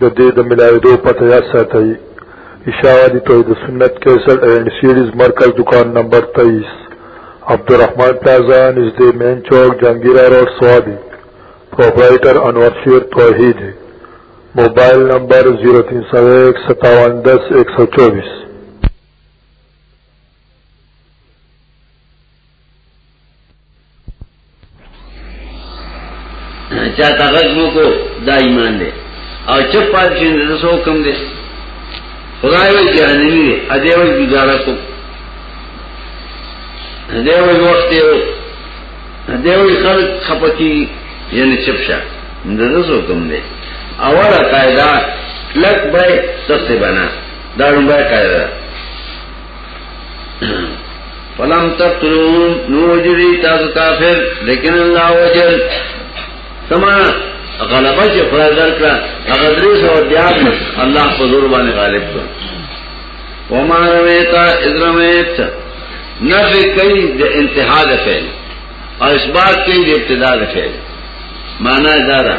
د دې د ملاویدو پته یاد ساتئ اشاعتی توحید سنت 61 اینڈ سیریز مرکز دکان نمبر 23 عبدالرحمن پلازا نزد مین چوک جنگیرہ روڈ سوابی پروپرائٹر انور شیر توحید موبائل نمبر 03015710124 چاته غږ مو کو دا ایمان دی او چپ پات شي د څو کم دی خدای وی جهنمی دی ا دې وی گزاره کو ا دې وی وخت دی ا دې وی خلک خپکی یعنی چپ شه د څو کم دی اوله قاعده لک به تخته بنا دا لومړی قاعده فلم تقتلون نو وجدی تاسو کافر لیکن الله وجل سما غلبه چې خدای درکړه هغه درې سو دیار الله په زور باندې غالب کړ وما رمیتا اذ رمیت نفی کوي د انتها د فعل او اثبات کوي د ابتدا د فعل معنا دا ده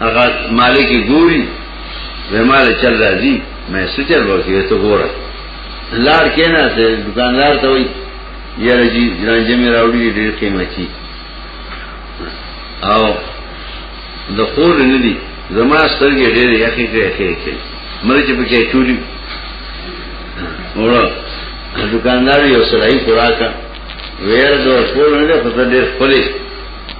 هغه مالک ګوري زماره چل راځي مې سچل ورکې ته ګوره لار کینا ته دکاندار ته وي یاره جی رانجه مې راوړي ډېر قیمتي او د خور نه دي زما سترګې ډېر یخې کې کې کې مرچ په کې چوری وره دکاندار یو سړی خوراکا ویر د خور نه ده په دې خپلې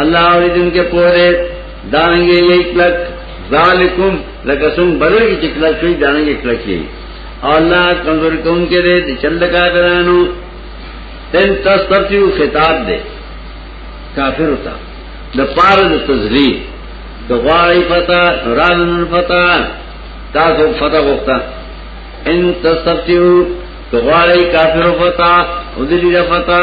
الله اوریدن کې پوره دانګې یې کلک ذالکم لکه څنګه بدل کې کلک شي دانګې کلک شي الله کمزور کون کې دې چل کا درانو تن تستفیو خطاب دې کافر ہوتا د پاره د تذلیل د غواړی پتا رازن پتا تاسو پتا وخته ان تستفیو د غواړی کافر پتا او دې لري پتا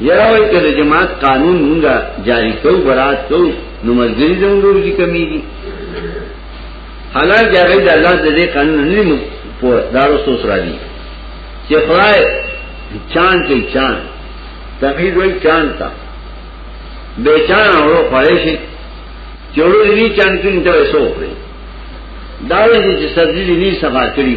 یرا وای کړه جماعت قانون مونږه جاری کو برات کو نو مزګری زموږ کی کمی دي حالانکه هغه د الله د دې قانون نه مو په دارو سوس را دي چې خدای چاند کې چاند تقید وای چاند تا به چاند اورو پړې شي چورو دې چاند کې ته وسو دا وایي چې سبزی دې نه سفا کړی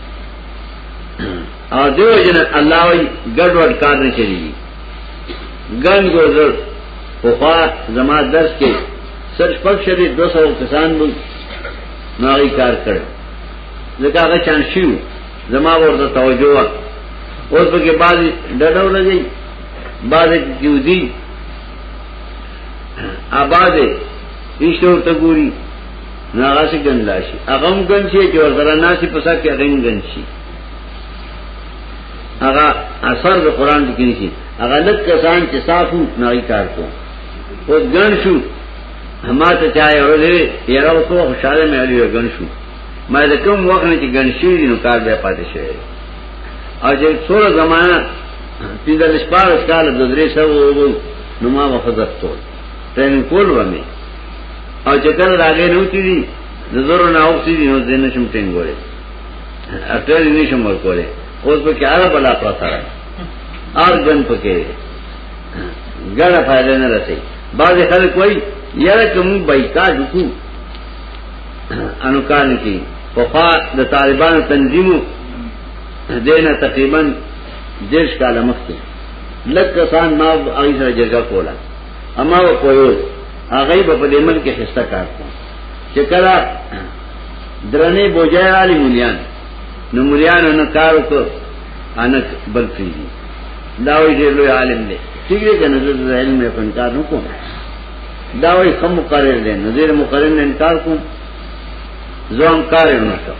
او دیو جن الله وی ګډ وډ کار نه چلیږي ګن ګوزر په خوا زما درس کې سر شپږ شری 200 کسان وو ناری کار کړ ځکه هغه چان شو زما ورته توجه وا اوس په کې بعضی ډډو لګي بعضی کیو دي آباد ایشور ته ګوري نو هغه څه ګن لاشي هغه هم ګن شي چې ورسره ناسي په سر کې هغه هم ګن شي هغه اثر د قران کې نشي هغه لږ کسان چې صافو نه کار کو او ګن شو ما ته چا یو ورځ یره وکړو خوشاله مې اړیو ګن شو ما د کوم وخت نه چې ګن شي نو کار به پاتې شي او چې څوره زمانہ پیدا لشپار کال د درې سو نو ما وخت ټریننګ کول باندې او چې کله راغې نوتی دي د زورو نه اوسې دي نو زنه شم ټینګ وره اټر یې نشم ورکولې اوس په کې اړه بلا پراته را اور جن پکې ګړه فائدہ نه رسي بعض خلک وایي یاره کوم بایکاټ وکړو انو کار نه کی په خوا د طالبانو تنظیمو دینه تقریبا دیش کاله مخکې لک کسان ما هغه سره جګړه کوله اما و کویو هغه په دې ملک کې حصہ کار کوم چې کله درنې بوجای علی مليان نو مليان نه کار وکړ ان بل پیږي دا وی ډېر لوی عالم دی ٹھیک دی کنه زه علم نه انکار نه کوم دا وی کم مقرر دی نظر مقرر نه انکار کوم زوم کار نه کوم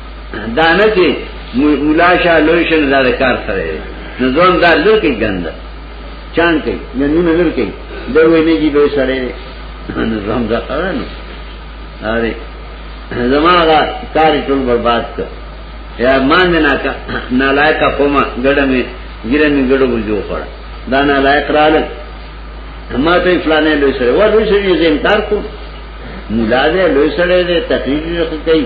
دا نه چې مولا شاه لوی شنه دا کار سره نه ځوان دا لړکې ګند چان کوي نه نه لړکې دا وې نه جی به سره نه ځوان دا کار نه اره زماغه کار ټول برباد کړ یا مان نه کا نالایکا پوما ګډه می ګیره می ګډو بجو خړ دا نالایک رااله ما ته فلانه لوی سره و لوی سره یې انکار کو مولا دې لوی سره دې تقریر کوي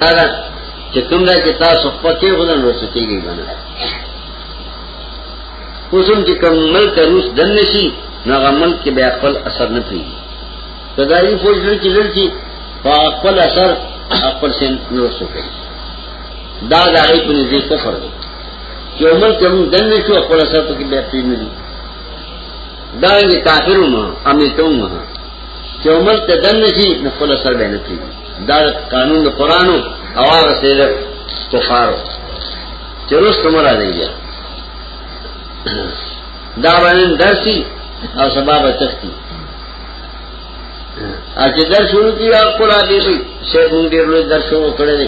دا چې کوم دا چې تاسو په کې غوډن ورسې کېږي باندې اوسم چې کوم ملک روس دن نشي نو هغه ملک کې بیا خپل اثر نه پیږي کداري فوج لري چې لري چې خپل اثر خپل سین نور څه کوي دا د هغه په نزدې کفر دی چې عمر کوم دن نشو خپل اثر په کې بیا پیږي دا یې کافرونو امې ته چې عمر ته دنه شي نو خپل سر باندې کوي دا قانون د قران او هغه سره استغفار چې روز کوم را دی دا باندې درسي او سبب تختی اچھا در شروع کی آپ کو لا دے بھائی شیخ مونگ دیر لوگ در شروع کرے دے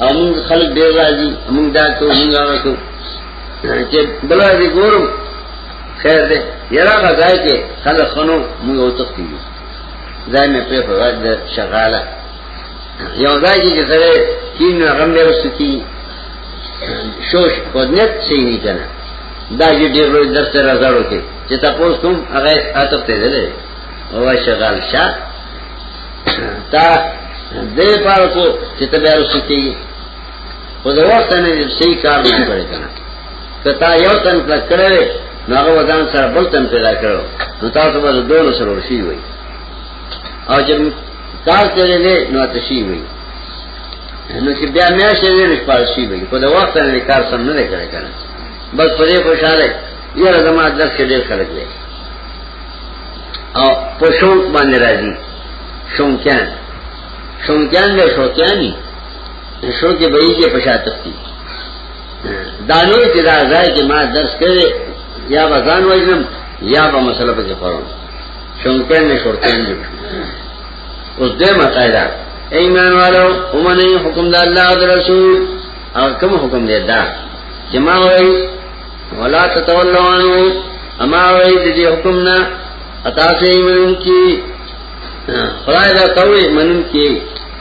او مونگ خلق دیر راجی مونگ دا تو مونگ آگا تو بلا دے گورم خیر دې یرا غځای کې خلک خنو موږ او تختی دي ځای مې په فواید د شغاله یو ځای کې سره کین رقم به وستی شوش پدنت سي نه کنه دا یې ډېر ورځ درته راځړو کې چې تاسو کوم هغه اتف ته دلې او شغال شاه تا دې پاره کو چې ته به وستی خو د وخت نه دې صحیح کار نه کړی کنه کتا یو تن کلک کړی نو هغه ودان سره بل تن پیدا کړو نو تاسو به دوه سره ورشي وي او چې کار کوي نه نو تشي وي نو چې بیا مې شي نه پارشي وي په دا وخت نه کار سم نه کړی کنه بس پرې خوشاله یاره زما درس کې ډېر خلک دی او په شوق باندې راځي شوقیان شوقیان له شوقیانی شو کې بېږي په شاته دي دانو چې دا ځای کې ما درس کړي یا بزان وژنم یا به مسله په کې پرم شونکه نه شورته نه اوس دې ما قاعده ایمان والو ومنه حکم د الله او رسول او کوم حکم دی دا چې ما وایي ولا تتولوانو اما وایي د دې حکم نه اتا سه ایمان کی خدای دا کوي منن کی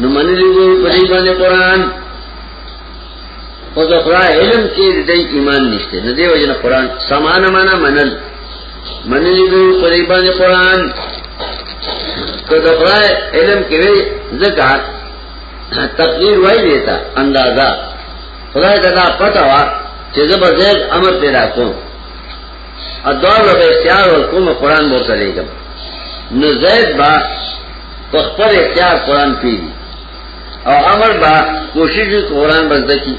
نو منلی دی په دې باندې قران او دا قران علم کې د ایمان نشته نه دی وجه قران سمان معنا منل منلی دی په دې باندې قران کو دا قران علم کې وی زکات تقدیر وای دیتا اندازا خدای دا پتا وا چې زبردست امر پیدا کوم ادوان و اختیار و کم قرآن بورتا لے گم نو زید با پخبر اختیار قرآن پیدی او امر با کوشش قرآن بزدکی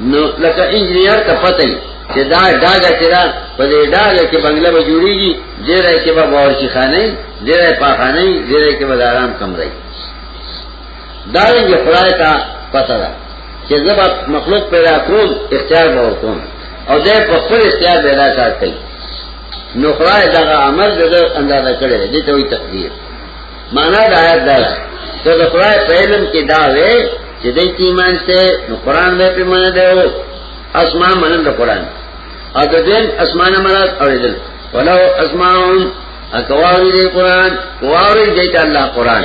نو لکه انجنیر ته پته ای چې دا ډاګه چې دا په دې ډاګه کې بنگله به جوړیږي ډیره کې به باورچی خانه ډیره پاخانه ډیره کې به آرام کمرای دارنګ خدای ته پته ده چې زبا مخلوق پیدا کوم اختیار به وکوم او دې په خپل اختیار پیدا کار کوي نو خدای دا عمل دغه اندازه کړی دی ته وي تقدیر معنا دا آیت دا ته د خدای په علم کې دا وې چې دې ایمان ته نو قران دې په معنا دی او اسماء منن د قران او د دې اسماء نه مراد اوریدل ولو اسماء اکواری دې قران کواری دې ته الله قران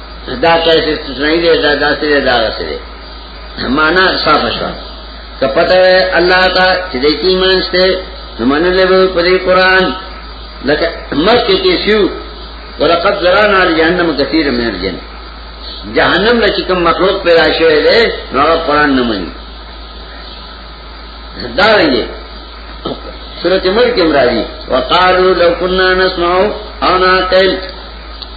دا کیسه استثنایی دی دا داسې دی دا داسې دی معنا صاف شو که پته الله تا چې د ایمان شته زمانه له په دې قران لکه مکه کې شو ولقد زرانا لجهنم كثير من الجن جهنم له چې کوم مخلوق پیدا شوی دی نو قران نه مني دا رنګه سورۃ ملک امراضی وقالو لو كنا نسمع او نعقل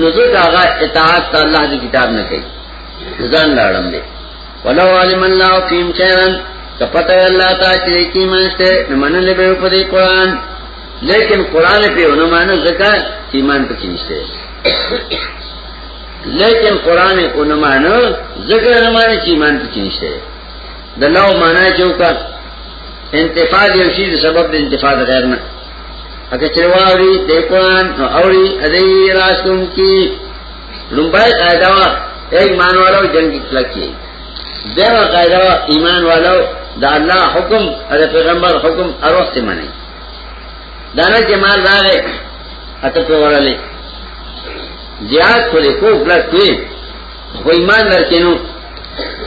نو ځکه هغه اطاعت ته الله دی کتاب نه کوي ځان لاړم دی ولو علم الله فيهم خيرا کپته الله تا چې کی مانسته منل به په دې قران لیکن قران په ونه مانو ځکه ایمان پکې نشته لیکن قران په ونه مانو ځکه نه مانو چې ایمان پکې نشته د لو معنا چې وکړه انتفاع یو شی د سبب د انتفاع غیر نه اګه چې واوري د قران او اوري دې راستون کی لومبای قاعده وا ایمان والو جنگ کلکی دیمه قاعده وا ایمان والو د الله حکم او د پیغمبر حکم اروخت منی دانه چې مال راغې اته په ورلې زیاد کولې کو بلک کوي خو ایمان لرکینو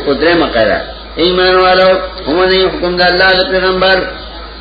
او درې مقاله ایمان والو هم نه حکم د الله د پیغمبر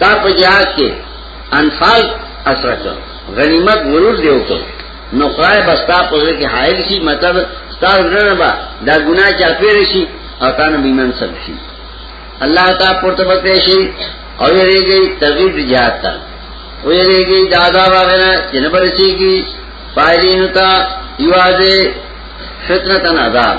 تا په جهاد کې انفال اثر کړ غنیمت مرور دی وکړ نو خدای بستا په ځای کې حائل شي مطلب ستاسو نه با دا ګناه چا پیر شي او تا نه بیمن سم شي الله تعالی پورته پته شي او یې گئی تغیر جهاد تا او یې گئی دادا باغنا جنبر شي کی پایلین تا یوازه فتنه تن عذاب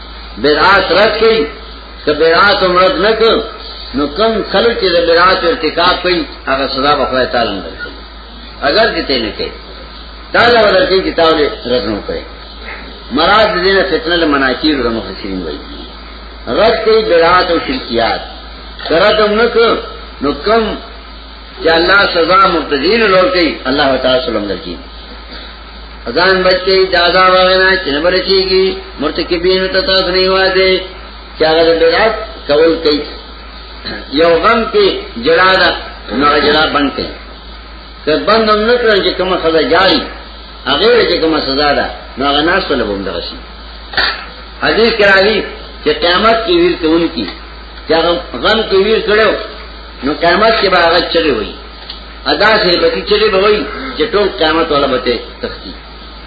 برعات رد کئی که برعات هم رد نکر نو کم خلق چی ده برعات ارتکاب کئی اگر صدا بخواه تالم در کئی اگر کتے نکئی تالا ودر کئی کتاب لے رد نو کئی مراد دین فتنه له مناکیر د مفسرین وایي رد کوي بدعات او شرکیات کرتم نک نو کم چې الله سزا مبتدین لور کوي الله تعالی سلام درکړي ازان بچی دادا وغنا چې نه برچیږي مرتکبین ته تاسو نه واده چې هغه د بدعت کول کوي یو غم کې جلا ده نو جلا بند کوي که بند هم نه کړی چې کوم خدای جاری هغه چې کوم سزا ده نو هغه ناس له بوم درشي حدیث کراوی چې قیامت کې ویل ته ونی کی چې غم کې ویل کړو نو قیامت کې به هغه چغي وایي ادا سے بکی چلے بوئی چې ټول قیامت والا بته تختی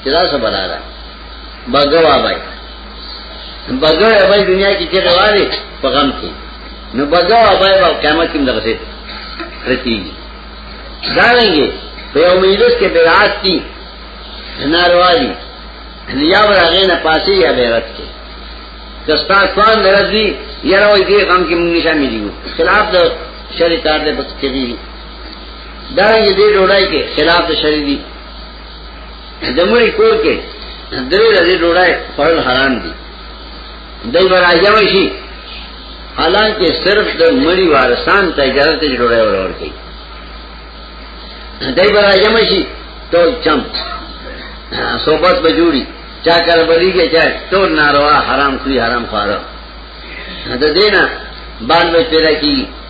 چې دا څه بلا ده بغوا بای بغوا بای دنیا کې چې روانه په غم کې نو بغوا بای په قیامت کې دغه څه رتی دا رنګي په یو مجلس کې بیعت کی ناروا دي یا ورغه نه پاسي یا بیرت کې کستا خوان درځي یره وې دې غم کې مونږ نشامې دي خلاف د شریعت د بس کې دا یې دې ډوډۍ کې خلاف د شری دي د مړي کور کې درې ورځې ډوډۍ خورل حرام دي دای براجم شي حالانکه صرف د مړي وارثان ته اجازه ته ډوډۍ ورور کوي دای براجم شي ټول چم صحبت به جوړي چا کار بلیږي چا ټول ناروا حرام کوي حرام خورا د دینه بال به پیدا کیږي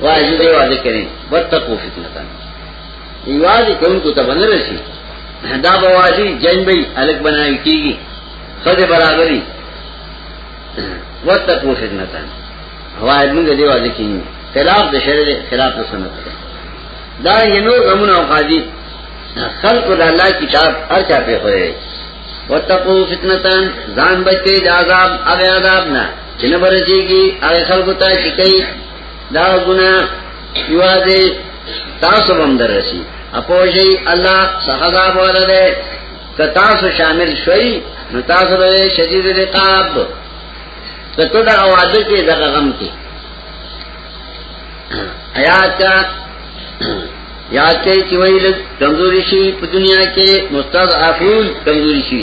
واجب دی واجب کړي وتقو فتنه تا یواز کوم کو ته بنل شي دا بواجی جن به الګ بنای کیږي خدای برابرۍ وتقو فتنه تا واجب موږ دی واجب کیږي خلاف د شرع خلاف د سنت دا ینو غمونه او قاضي خلق د الله کتاب هر چا په خوره وتقو فتنه تان ځان بچي د عذاب او عذاب نه چې نه برسېږي هغه خلکو ته چې کوي دا ګناه یوازې تاسو هم درسي اپوشي الله سحدا بوله ده که تاسو شامل شوي نو تاسو به شدید رقاب ته ته دا اواز کې دغه غم کې آیات کا یاد کئی چی وئی لگ کمزوری شی پا دنیا کے مستضعفون کمزوری شی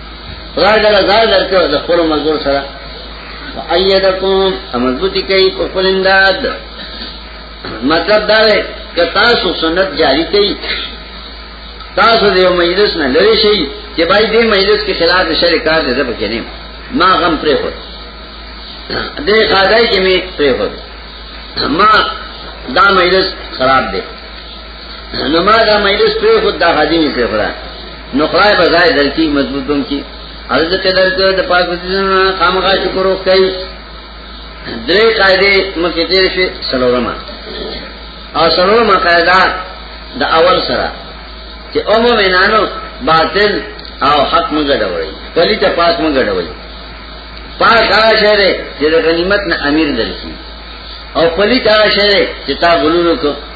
خدای دې زړه درکو د خپل مزور سره ایدکم مضبوطی کوي په خپل امداد مطلب دا دی که تاسو سنت جاری کوي تاسو دې مجلس نه لری شي چې بای دې مجلس کې خلاف شریکار دې زب کې نه ما غم پرې هو دې خدای کې می پرې هو ما دا مجلس خراب دی نو ما دا مجلس پرې هو دا حاجی می پرې هو نو خدای به ځای درکې مضبوطوم کې ارزه ته درکې د پاک وسیزونه خامخا شکر وکړي درې قاعده مکه تیر شي سلورما او سلورما قاعده د اول سره چې اومو مینانو باطل او حق مونږ ډوړي کلی ته پاک مونږ ډوړي پاک هغه شهر چې د غنیمت نه امیر درکې او پلی ته هغه شهر چې تا غلولو کو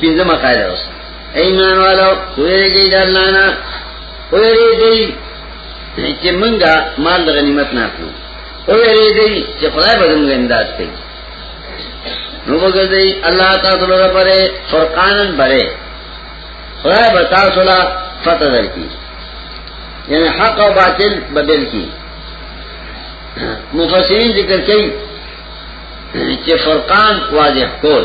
پینځه مقاله اوس ایمان والو ویریږي د الله نه ویریږي چې مونږه مال غنیمت نه کړو ویریږي چې خدای به موږ امداد کوي نو وګورئ الله تعالی لپاره پرې فرقانن بره خدای به تاسو لا فتح درکړي یعنی حق او باطل بدل کی مفسرین ذکر کوي چې فرقان واضح کول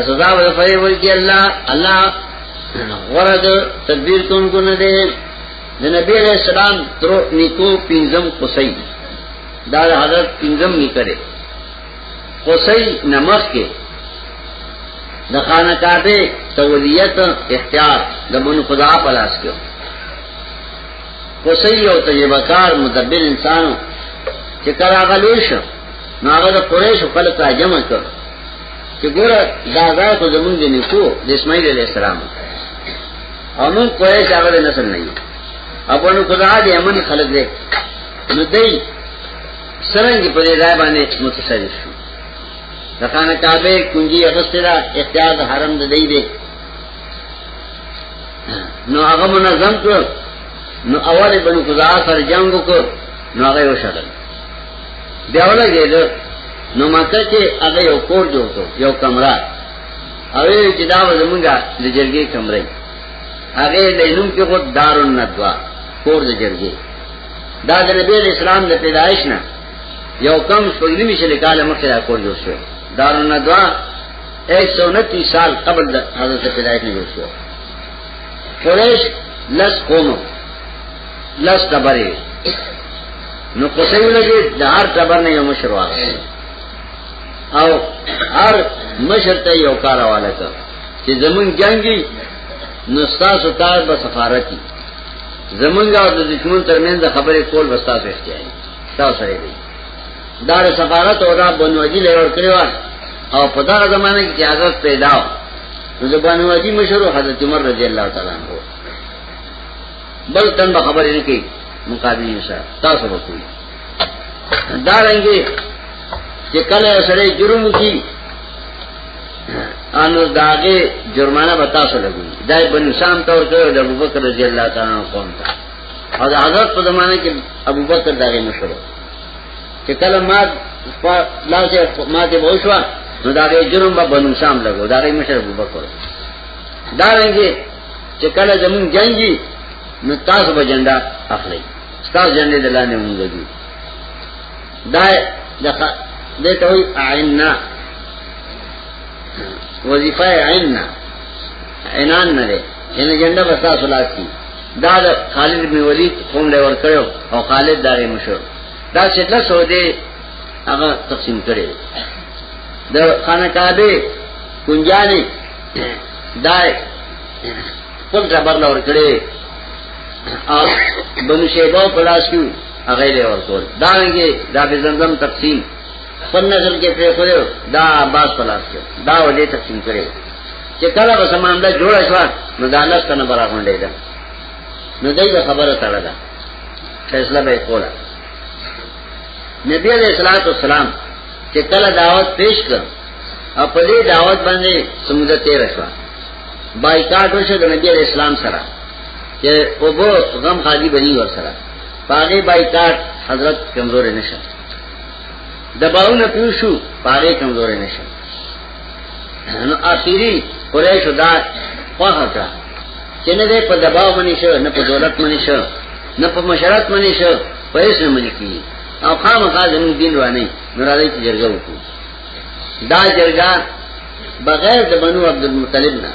اسدا ول فرې ول کې الله الله ورد تدبیر کون کو نه دې د نبی علیہ السلام تر نیکو پینزم قصی دا حضرت پینزم نکره قصی نمخ کې د خانه کاټه تولیت اختیار د بن خدا پلاس کې قصی او تجربه کار مدبر انسانو چې کله غلوش نو هغه د قریش خلک راجمع کړ چې ګوره دا ځای خو زمونږ د نیکو د اسماعیل علیه السلام او موږ قریش هغه د نسل نه یو او په نو خدا دې امن خلق دې نو دې سرنګ په دې ځای باندې متصرف شو د خانه کعبه کنجي اغسته دا اختیار د حرم د دی دی نو هغه منظم کړ نو اول بنو خدا سره جنگ وکړ نو هغه وشړل بیا ولګې ده نو ماته چې هغه یو کور جوړ کړ یو کمره او چې دا زمونږه د جرګې کمره هغه د نوم کې خو دارون ندوا کور د جرګې دا د نبی اسلام د پیدایش نه یو کم سپګلی مشه لیکاله مخه را کور جوړ شو دارون ندوا 129 سال قبل د حضرت پیدایش نه جوړ شو قریش لس قوم لس تبری نو قصې ولګي د هر ټبر نه یو مشر واغی او هر مشر ته یو کار حواله کړ چې زمون جنگي نو تاسو کار به سفارتي زمونږ او د دشمن ترمنځ خبرې کول وستا ته اختیاري تاسو سره دی دار سفارت او را بنواجی له ور کړو او په دا زمانه کې اجازه پیدا نو د بنواجی مشر حضرت عمر رضی الله تعالی عنہ بل تن به خبرې نه کوي مقابلین سره تاسو به کوي دا رنګي چې کله سره جرم کی انو داغه جرمانه به تاسو لګوي دا بن شام تور کړو د ابوبکر رضی الله تعالی عنہ قوم ته او د حضرت په زمانه کې ابوبکر داغه مشر چې کله ما لاسه ما ته وښوا نو داغه جرم به بن شام لګو داغه مشر ابوبکر دا رنګي چې کله زمون جنگي نو تاسو به جنډا اخلي تاسو جنډې دلانه مونږ دي دا دغه دته وي عینا وظیفه عینا عنان نه ده یعنی جنډا بس تاسو لاس کی دا د خالد بن ولید قوم له ور کړو او خالد داري مشور دا چې له سعودي هغه تقسیم کړي د خانه کعبه کنجاني دای خپل خبر لور کړي او بنو شیبه په لاس کې هغه له ورکول دا یې دا به زمزم تقسیم خپل نظر کې پرې کړو دا عباس په لاس کې دا ولې تقسیم کړي چې کله به سمانده جوړ شو نو دا لاس کنه برا غونډې ده نو دغه خبره تړه ده فیصله به کوله نبی علیہ الصلوۃ والسلام چې کله دعوت پیش کړ خپلې دعوت باندې سمجه تیر شو بایکاټ وشو د نبی اسلام سره چې په بو غم خالی بنی ور سره پاګه بایکاټ حضرت کمزور نشه دباونه پیوشو پاګه کمزور نشه نو اخیری قریش دا خواه کړه چې نه دې په دباو باندې شو نه په دولت باندې شو نه په مشرات باندې شو په هیڅ نه باندې کی او خامخا زموږ دین روانه نه راځي چې جرګه وکړو دا جرګه بغیر د بنو عبد المطلب نه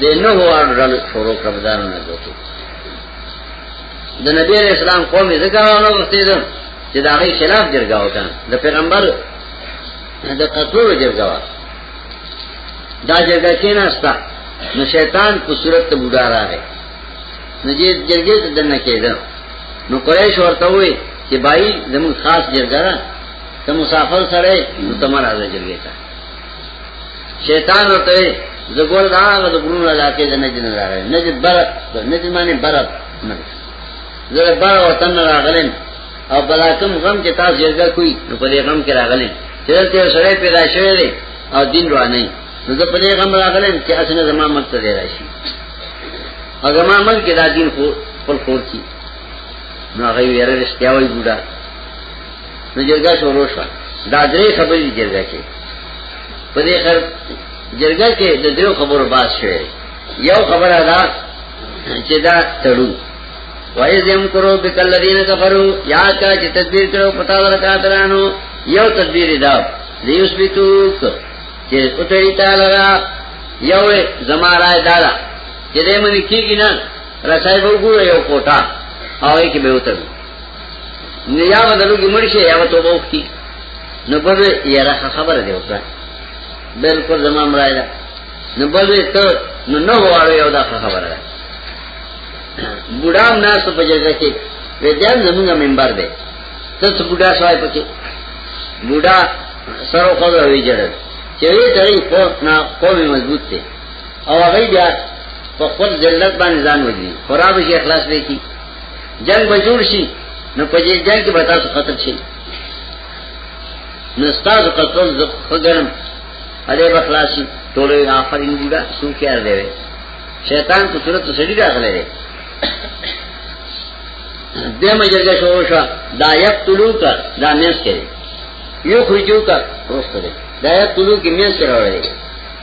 د نه هو اړل شروع کړدار نه دوته د نبی اسلام قوم یې ذکر نه وستې ده چې دا غي خلاف جرګه وکړه د پیغمبر د قتلو جرګه وا دا جرګه کې نه استا نو شیطان په صورت ته بوډا راغی نو دې جرګه ته دنه کېده نو قریش ورته وې چې بای زموږ خاص جرګه ته مسافر سره نو تمر راځي جرګه ته شیطان ورته زګور دا د ګورونو علاقې د نجد نه راغی نجد بر د نجد باندې بر نه زه بر وطن نه راغلم او بلاکم غم کې تاسو جرګه کوي نو په دې غم کې راغلم چې ته سره پیدا شوی دی او دین روانه نو زه په دې غم راغلم چې اسنه زما مت ته راشي او زما مل کې دا دین خو خپل خور کی نو هغه یې رښتیا وایي ګوډه نو جرګه شروع شو دا درې خبرې جرګه کې په دې خر جرګه کې د درو خبرو باس شوې یو خبره ده چې دا تړو وایز یم کرو بکل الذین کفروا یا کا چې تدبیر کړو پتا ورکاترانو یو تدبیر دا دیوس بیتو چې اتری تعالی را یو زما راي دارا چې دې منی کیږي نه رسای وګوره یو کوټه او یې کې به وتر نو یا به دلوګي مرشه یا به توبه وکړي نو په دې یاره خبره دی وکړه بالکل زمام راځي دا نو په دې ته نو نو واړو یو دا خبره ده بوډام ناس په جګه کې وځان زمونږه ممبر دی ته څه بوډا سوای پکې بوډا سره خو دا وی جوړ چې وی ترې په نا کومه مضبوط دی او هغه بیا په خپل ذلت باندې ځان وځي خراب شي اخلاص به کی جنگ به جوړ شي نو په دې جنگ کې به تاسو قتل شي نو تاسو قتل زه خګرم اده به خلاصي ټول آفرین ګډه سو کېر دی شیطان په صورت سړي راغلی دی دیمه جرګه شروع شو دا یک طلوع کا دا میس کې یو خرجو کا روسته دی دا یک طلوع کې میس کې راوړی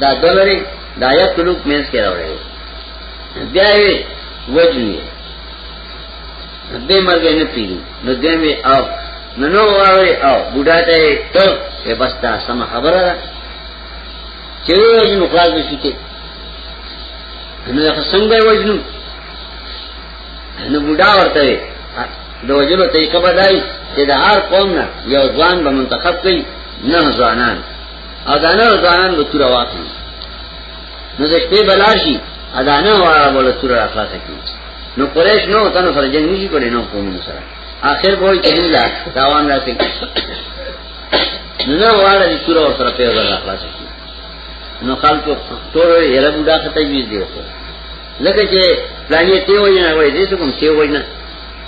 دا دلری دا یا کلوک مینس کې راوړی بیا وی وجنی دې مرګ نه پیری نو دې می او نو نو واوري او بوډا ته ته به بس دا سم خبره ده چې وی نو خلاص شي ته نو هغه څنګه وجنو نو بوډا ورته د وجلو طریقه بدای چې د هر قوم نه یو ځوان به منتخب کړي نه ځوانان اذانه ځانان به تور واقع نو د شپې بلاشي اذانه واره بوله تور راخلاص کی نو قریش نو تنو سره جنگ نشي کولای نو قوم سره اخر وای چې نه تاوان راځي نو واره د تور اور سره په ځای راخلاص کی نو خلکو تور یې رب دا خطه جوړ دی لکه چې پلانې ته وای نه وای دې څه کوم ته وای نه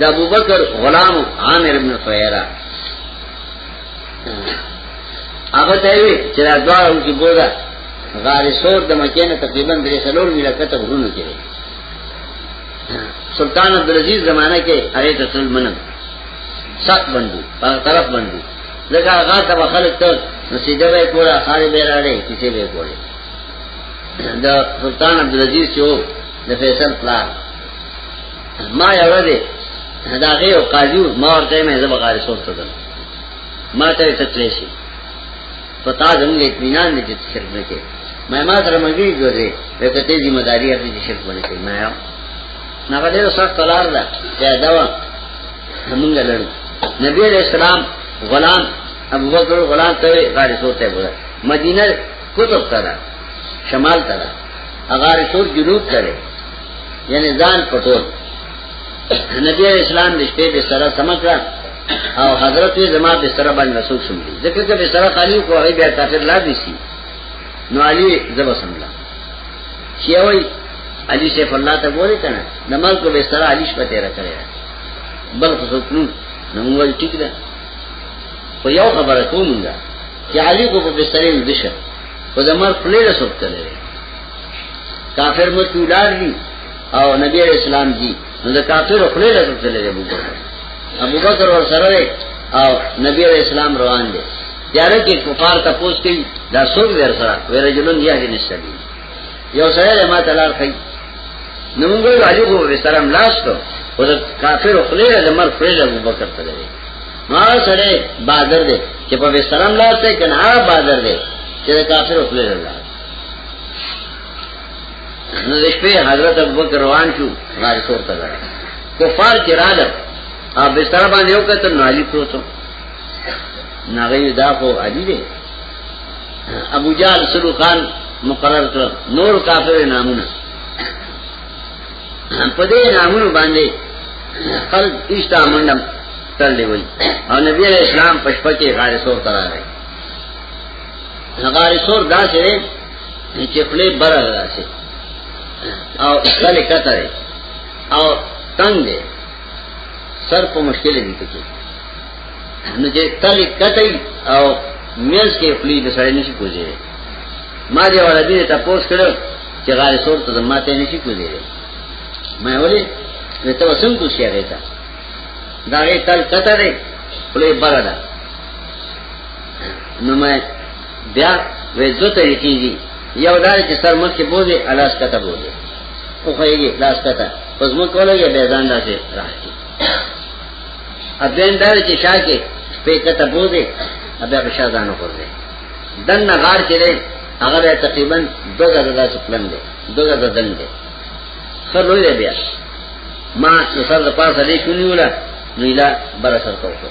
دا ابو بکر غلام عامر ابن فیرا هغه ته وی چې دا دوه او چې ګودا غار سور د مکینه تقریبا درې سلور میله کته ورونه کړي سلطان عبدالعزیز زمانہ کې هغه ته تل منم سات بندو په طرف بندو لکه هغه ته خلک ته نصیده وای کولا خارې به راړې کیسه به کوله دا سلطان عبدالعزیز چې د فیصل پلان ما یو ورځ دا غي او قاضي ما ورته مې زما غاری سوچ کړل ما ته ته تلې شي پتا زموږ اطمینان دې چې شرک نه کې ما ما سره مګي ګورې ته ته ذمہ داری خپل چې شرک باندې کوي ما یو نه غلې سره قرار ده دا دوا موږ لړو نبی علیہ السلام غلام ابو بکر غلام ته غاری سوچ ته بوله مدینه کتب ترا شمال ترا اغار سور جنوب ترا یعنی ځان پټول نبی اسلام د شپې به سره سمکړه او حضرت زما به سره باندې رسول شوم ځکه چې به سره خالی کو هغه بیا کافر لا دي سي نو علي زبر سملا شي وای علي سیف الله ته ګوري کنه نماز کو به سره علي شپه تیر کړی بل خصوص نو نو وای ټیک ده خو یو خبره کومه چې علي کو په بسترې ودشه خو د مر پلیره سوب کړی کافر مت ولار دي او نبی اسلام دي نو د کافر خپل له څه لري ابو بکر ابو بکر ور سره دی او نبی اسلام روان دي یاره کې کفار ته پوس کوي دا څوک ور سره ورجلون یې دي نشته یو سره ما تلار کوي نو موږ علی غو وسلام لاس ته او د کافر خپل له مر خپل ابو بکر ته دی ما سره بادر دی چې په وسلام لاس ته کنه بادر دی چې کافر خپل لاس نو د شپې حضرت ابوبکر روان شو غار سور ته لاړ کفار چې راغله او بستر باندې یو کته نو علي پروتو نغې دا خو علي دی ابو جال سلو خان مقرر کړ نور کافر نامونه په دې نامونو باندې خلق ایشتا منډم تل دی وای او نبی علیہ السلام پشپکه غار سور تراغی غاری سور دا سے چپلے بر دا سے او سل کتا دے او تنگ دے سر پا مشکل دی پکی نو جے تل کتا او میز کے خلی دسڑے نشی کوزے دے ما دے والا دین تا پوس کرو چی غاری سور تا زماتے نشی کوزے دے میں ولی میں تو سن کو سیا گئی تا دا غی تل کتا دے خلی بر دا نو مې بیا وې دوه طریقې دي یو دا چې سر مخ کې بوزي الاس کته بوزي او خوېږي لاس کته پس مو کوله یې به ځان داسې راځي اذن دا چې شاه کې په کته بوزي بیا په شاه ځانو کوي دنه غار کې دی هغه تقریبا دوګه دغه څپلن دی دوګه ددن دی خلو یې بیا ما سر د پاسه دې کونیوله نو اله بر سر کوو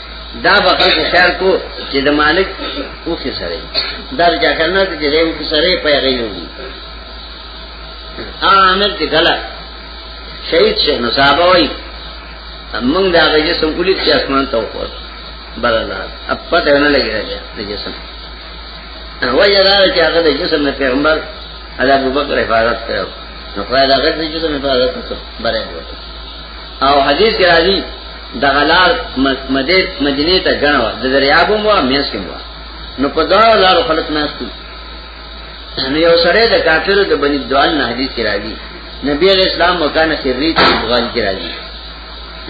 دا به خلکو خیال کو چې د مالک اوخې سره دا د چاکر نه چې د اوخې سره په هغه یو دي عامل کې غلط شهید شه نو صاحب وای موږ دا د جسم کلی چې اسمان ته وکړ برلا اب پته نه لګی راځي د جسم وجه دا چې هغه د جسم نه پیغمبر علی ابو بکر حفاظت کړو نو خدای دا غږ د جسم حفاظت وکړ برابر او حدیث کې راځي د غلار مدینه ته غنوا د دریابو مو مېس کې مو نو په دا لار خلک نه استو نو یو سره د کافر د بنی دوال نه حدیث کې راځي نبی علیہ السلام وکانه خریت بغال کې راځي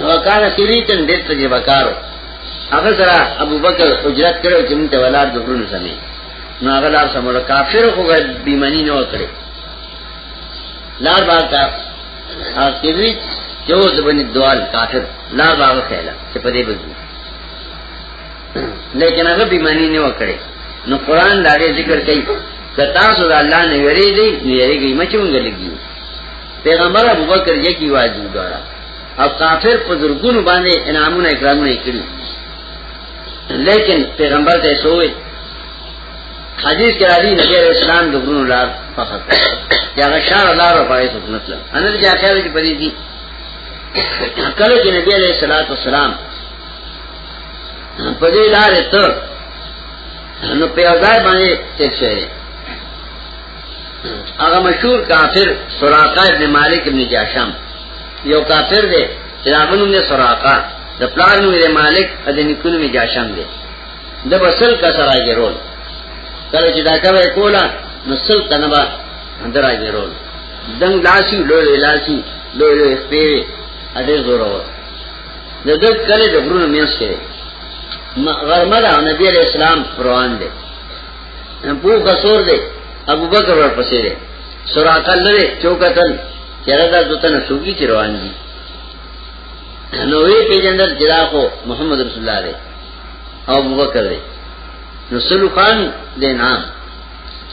وکانه خریتن دې ته جواب کارو هغه سره ابو بکر حجرت کړو چې موږ ته ولار د غرونو سمې نو هغه لار سمول کافر خو بیمانی نه وکړي لار بار اخیری جو د بنی دوال کافر لا باغ خیلا چې په دې بزو لیکن هغه بیمانی نه وکړي نو قران دا ذکر کوي کتا سو د الله نه ویری دی نو یې گئی مچونګ لګي پیغمبر ابو بکر یې کی واجب دارا او کافر په زرګونو باندې انعامونه اکرامونه کړی لیکن پیغمبر ته سوې حدیث کې راځي نبی عليه السلام د غرونو لار فخر یا غشار لار او پای ته سنت لار ان دې اخر کې پدې دي کله چې نبی عليه الصلاه والسلام په دې لار ته نو په ځای باندې تیر شوی هغه مشهور کافر سراقه ابن مالک ابن جاشم یو کافر دی چې هغه نوم یې سراقه د پلان نوم یې مالک د نیکونو یې جاشم دی د بسل کا سره ګرول کله چې دا کوي کولا نو سل تنبا درا ګرول دنګ لاسی لوی لاسی لوی لوی خپې اډه زور و د دې کله د غرونو مینس کې غرمه دا نبی علیہ السلام روان دي په غسور دي ابو بکر ور پسې دي سوراقه لري چوکتل چیرې دا دوتنه سوګي چې روان دي نو وی پیجندل جدا کو محمد رسول الله دی او ابو بکر دی نو سلو خان دی نام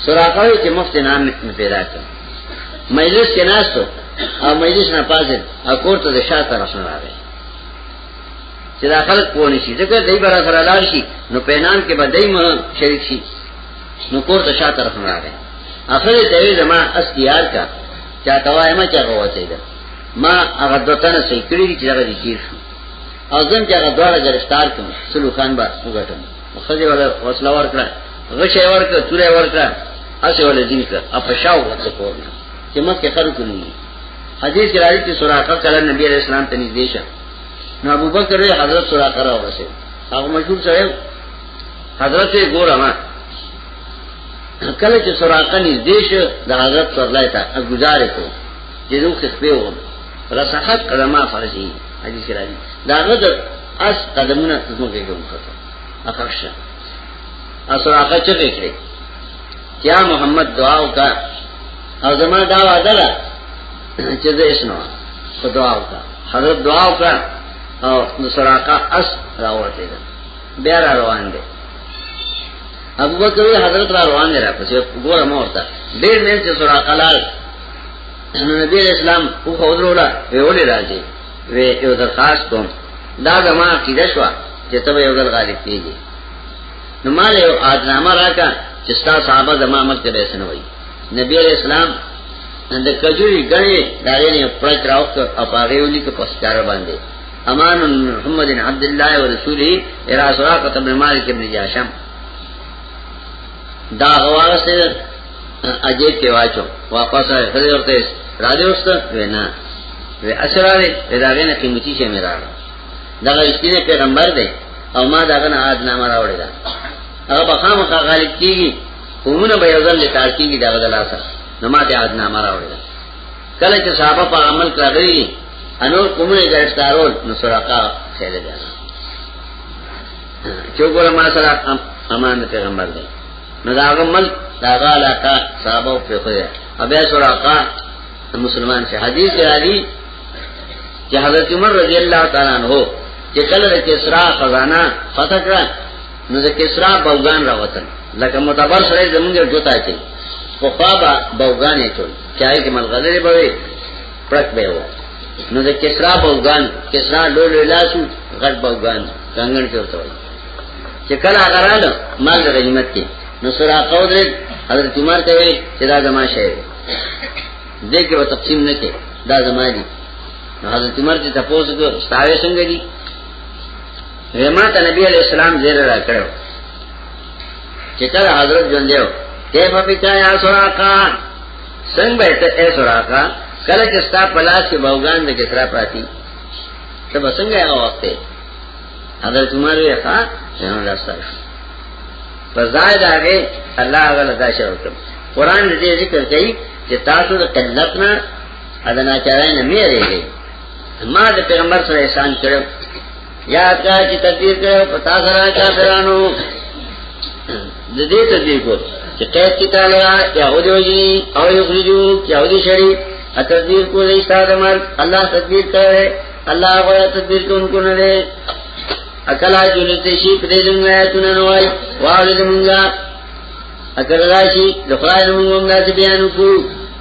سراقوی چه مفت نام پیدا کن مجلس کې ناستو او مجلس نه پازل او کورته د شاته رسول راغی چې دا خلک پونی شي ځکه دای برا سره لاړ شي نو پینان کې به دای مو شریک شي نو کورته شاته رسول راغی اخر ته یې زما استیار کا چا توایم چا غوته ده ما هغه دتنه سې کړی چې هغه دې شو او زم چې هغه دواړه گرفتار کړم سلو خان به وګټم خځه ولا وسله ورکړه غشه ورکړه توره ورکړه اسه ولا دین کړه افشاو ورته کورنه چې مکه خرو کړی حدیث کې راځي چې سوراقه کله نبی علیہ السلام ته نږدې شه نو ابو بکر حضرت سوراقه را ورسېد هغه مشهور شوی حضرت ګوره ما کله چې سوراقه نږدې شه د حضرت صلی الله علیه وسلم گزارې کو چې دوی خپل وو رسخت قدمه فرضی حدیث کې راځي دا غد اس قدمونه کوم کې کوم خطر اخښه اسره هغه چې کړی یا محمد دعا وکا او زما دا وعده ده چې دې اسنو خو دعا وکا حضرت دعا وکا او سراقه اس راوړته ده بیا را روان دي ابو بکر حضرت را روان دي را پسې ګوره مورته ډېر مې چې سراقه لال نبی علیہ السلام او خودرولا ویولې راځي وی یو درخواست کوم دا زما عقیده شو چې ته یو ځل غالب کیږي نو ما له آدنامه راکا چې ستا صحابه زما مت ته بیسن وای نبی علیہ السلام د کجوري غني دا یې پرچ راوخت او هغه ونی کې پسکار باندې امان محمد عبد الله ورسوله ارا سراقه بن مالک بن جاشم دا غواړه اجیب کې واچو واپس راځي خدای ورته راځي اوس ته وینا وی اسراره اداګه نه قیمتي شي میرا دا رښتینه پیغمبر دی او ما داغه نه عاد نامه راوړی دا هغه په خامه غالب کیږي کومونه به یو ځل لټار کیږي دا غل لاسه نو ما ته عاد نامه راوړی دا کله چې صحابه په عمل کړی انور کومونه ګرفتارول نو سراقا خیر دی چوکولا ما سره امان پیغمبر دی نو دا هغه ملک دا هغه علاقه صحابه او فقه ده ابي سراقه مسلمان شه حدیث راځي چې حضرت عمر رضی الله تعالی عنہ چې کله د کسرا خزانه فتح کړه نو د کسرا بوغان راوتل لکه متبر سره زمونږ جوتا کې په خوابه بوغان یې ټول چای کې ملغلره به وي پرک به و نو د کسرا بوغان کسرا لولو لاسو غټ بوغان څنګه ورته چې کله هغه رااله مال د غنیمت کې نو سورا قول دې حضرت عمر ته وی چې دا زما شی دی دې کې و تقسیم نه کې دا زما دی نو حضرت عمر چې تاسو کو ستاوې څنګه دي رحمت ته نبی علیہ السلام زیر را کړو چې کله حضرت جون دیو ته په پچا یا سورا کا څنګه به ته اے سورا کا کله چې ستا پلاس کې باوغان د کسرا پراتی ته بسنګ هغه وخت حضرت عمر وی ها جنو لاستا شو په ځای دا غي الله غل دا شو کړ قران دې ذکر کوي چې تاسو د قلت نه ادنا چارای نه میریږي ما د پیغمبر سره احسان کړو یاد کا چې تدبیر کړو پتا سره چا درانو د دې تدبیر کو چې قید کی تعالی یا او دی وجی او یخرجو یا او دی شری تدبیر کو لې استاد مر الله تدبیر کړو الله غوړه تدبیر کوونکو نه دی اکلا جلوته شي په دې لږه آیتونه نه وای واړه دې مونږه اکل راشي د خدای نوم هم داسې بیان وکړو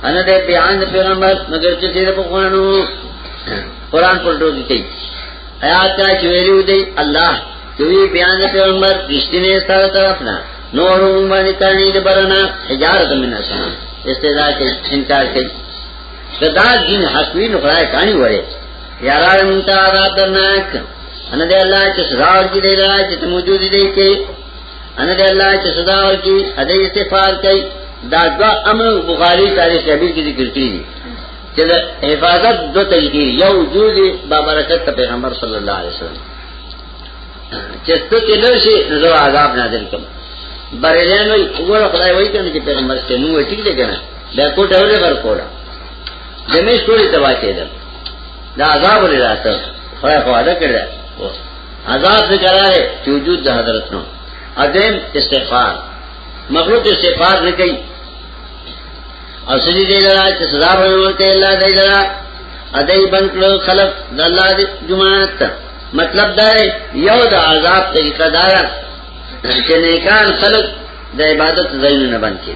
ان دې بیان د پیغمبر مگر چې دې په قرانو قران پر ټوکی کوي آیات کا چې ویلو دی الله دوی بیان د پیغمبر رښتینه ستاره طرف نه نور باندې تانی د برنا حجارت منه استدعا کوي انکار کوي دا دین حقوی نو خدای کانی وړي یاران مونتا عذاب درناک ان دې الله چې سزا ورکړي دی الله چې موجود دی کې ان دې الله چې سزا ورکړي اده استغفار کوي دا دوا امر بخاری تاریخ کبیر کې ذکر کړی دی چې حفاظت دو طریقې یو جوړ بابرکت پیغمبر صلی الله علیه وسلم چې ستاسو له شي نو عذاب نازل کوم بریلیان وی وګوره خدای وایي کنه چې پیغمبر ته نو ټیک دی کنه دا کوټه ولې غر کوله د مې شوري تبا کېدل دا عذاب ولې راته خدای خو ادا کړل عذاب څه کرای چې وجود د حضرت نو اذن استغفار مخلوق استغفار نه کوي او سړي دې لرا چې سزا به ورته الله دې لرا ادای بنکلو خلق د الله دې جماعت مطلب دا یو د عذاب طریقه دار چې نیکان خلق د عبادت ځایونه نه بند کړي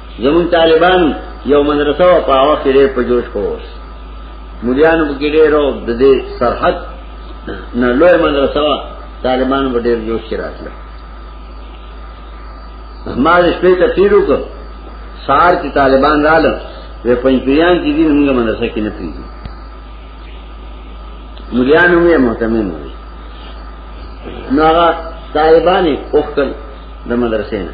زمون طالبان یو مدرسه او پاوه کې ډېر په جوش کوس مليانو کې ډېر او د دې سرحد نه لوی مدرسه طالبان په ډېر جوش کې راتله ما دې شپې ته تیر وکړ سار کې طالبان رااله وې پنځپریان کې دین موږ مدرسه کې نه پیږي مليانو یې مهتمم وي نو هغه طالبان اوخکل د مدرسې نه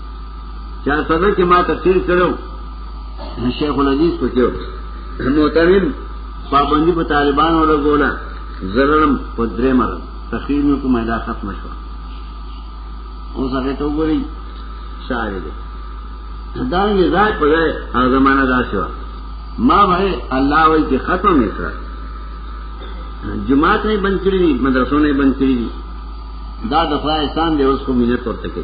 چار صدر کې ما تفسیر کړو شیخ الحدیث په کې محترم پابندی په طالبان ولا ګولا زرلم په درې مر تخیر نو کومه دا ختم شو اوس هغه ته وګورئ شاعر دی دا نه ځای په ځای هغه زمانہ دا شو ما وای الله وای چې ختم یې کړ جماعت نه بند کړی مدرسو نه بند کړی دا د خدای احسان دی اوس کو مینه تور تکي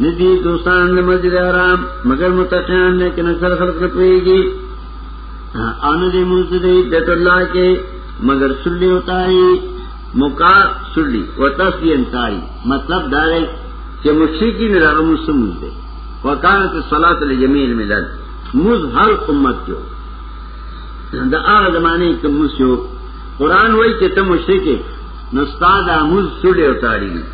ندی دوستان د مسجد حرام مگر متقیان نه کنه سر خلق نه پیږي ان دې مسجد بیت الله کې مگر سلی ہوتا ہے مکا سلی و تسلیم تاری مطلب دا ہے چې مشرکی نه راغ مسلمان دي وکانت الصلاه لجميع الملل مز هر امت جو دا هغه زمانه کې مسو قران وایي چې ته مشرکه نو استاد اموز سړي او تاړي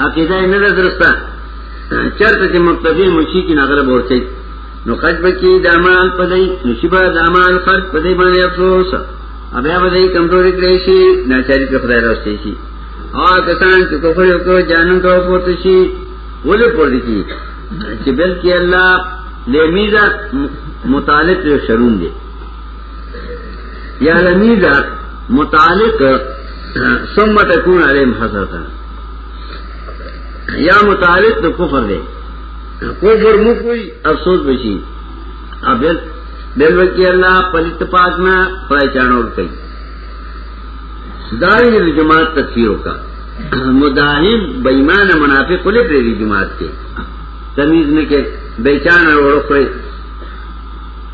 عقیده یې نه درسته چرته چې مقتدی مشي کې نظر ورته نو خرج بکی دامال پدای نو شبا دامال خرج پدای باندې افسوس بیا به دې کمزوري کړی شي ناچاري په خدای راستي شي او کسان چې کفر وکړي جانم ته پورته شي ولې پورته شي چې بلکې الله لمیزه متعلق شرون دي یا لمیزا متعلق ثم تكون عليهم حسرتا یا متعلق د کفر دی کفر مو کوئی افسوس بشي ابل دل وکی الله پلیت پاک نه پای چانو کوي دای دې جماعت تکفیر وکا مداهن بېمان منافق ولې پرې جماعت کې تمیز نه کې بیچانه ورخره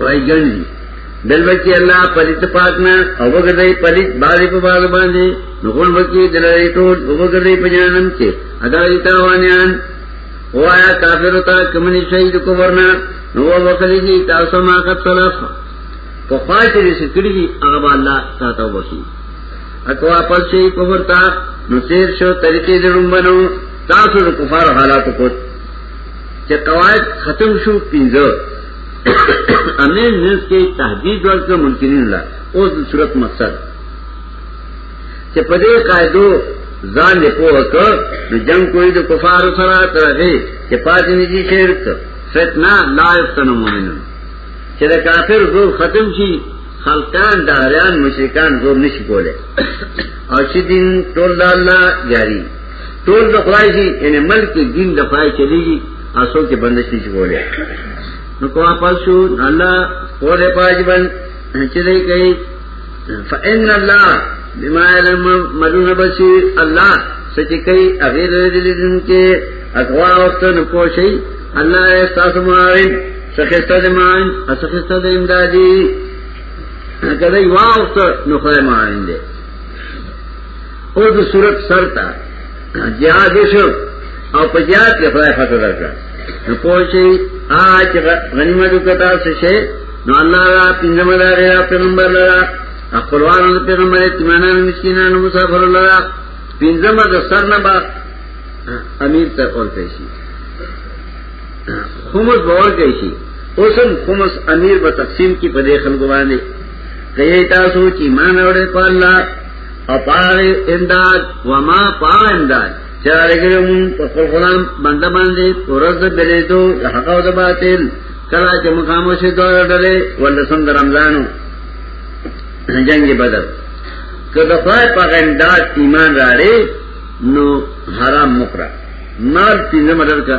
وای ګنی دل بکی الله پلیت پاکنا او وګرځي پلیت باندې په باندې باندې نو ګون بکی دلای ټول او وګرځي په جانم کې ادا دي تاوانيان وایا کافر تا کمنی شهید کو ورنا نو وکړي دي تاسو ما قد سلف په خاطر یې سکړي دي هغه الله تاسو وسی اکو واپس شي کوبر تا نو تیر شو طریقې درومبنو تاسو د کفار حالات کو چې قواعد ختم شو پینځه امه نس کې تهدید ورکړ ممکنین لا اوس د صورت مقصد چې په دې قاعده ځان له پوهه کړ د جنگ کوی د کفار سره ترغه چې پاتې نه دي شرک فتنه لا یفتن مؤمنون چې د کافر زور ختم شي خلقان داریان مشرکان زور نشي کوله او چې دین ټول الله جاری ټول د خدای شي ان ملک دین د خدای چلیږي اسو کې بندش نه چولې نو کو واپس شو الله پوره پاج بند چې دی کوي فإن الله بما علم مدون بصير الله سچ کوي هغه دې دین کې اغوا وخت نه کوشي الله یې تاسو معاون سخسته دې معاون اسخسته دې امدادي کله یو وخت نو خدای معاون دی او د صورت سر ته جهاد شو او په جهاد کې خدای فتح درکړه نو پوښي آج غنیمت کتا څه شي نو الله را پینځمه دا غیا پیغمبر لرا خپلوان د پیغمبر اتمانان مسکینان مسافر لرا پینځمه د سر نه با امیر ته ورته شي خمس باور کوي شي اوسم خمس امیر به تقسیم کی په دې خلکو باندې کئی تاسو چی مان اوڑے پا اللہ او پاره امداد و ما پا امداد چرارګرو مون په خپل غلام بنده باندې ورځ بلې دو حق او باطل کلا چې مقامو شه دوه ډلې ولسم د رمضانو جنگ بدر که د خدای په امداد ایمان راړې نو حرام مکرا مال پینځه مدر کا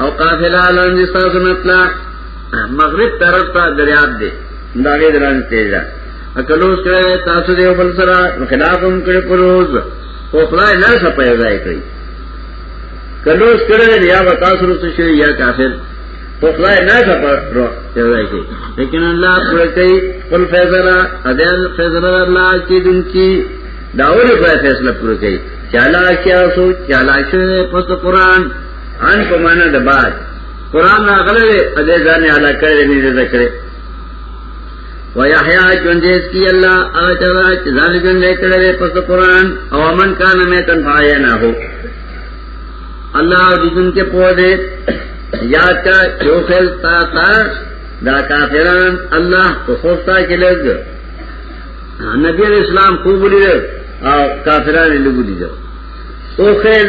او قافله لنځ تاسو نتلا مغرب طرف ته دریاب دی دا غي دران تیزه اکلوس کړه تاسو دی بل سره خلافم کړ پروز او خدای نه سپه ځای کړی کلوس کړه یا تاسو رسو شي یا کافر او خدای نه سپه ځای کړی لیکن الله پر کوي خپل فیصله اده فیصله الله چې دن کی داول په فیصله پر کوي چالا کیا سو چالا شوه پس قرآن ان په معنا د بعد قران راغله دې ځان نه علاقه لري نه ذکر و یحیا جوندیس کی الله اچوا چې ځان جون لیکلې پس قران او من کان مې تن پای نه هو الله دې جون کې پوه دې یا تا جو خل تا تا دا کافران الله کو خوستا کې لګ نبی علیہ السلام خوب لري او کافرانو لګولې او خل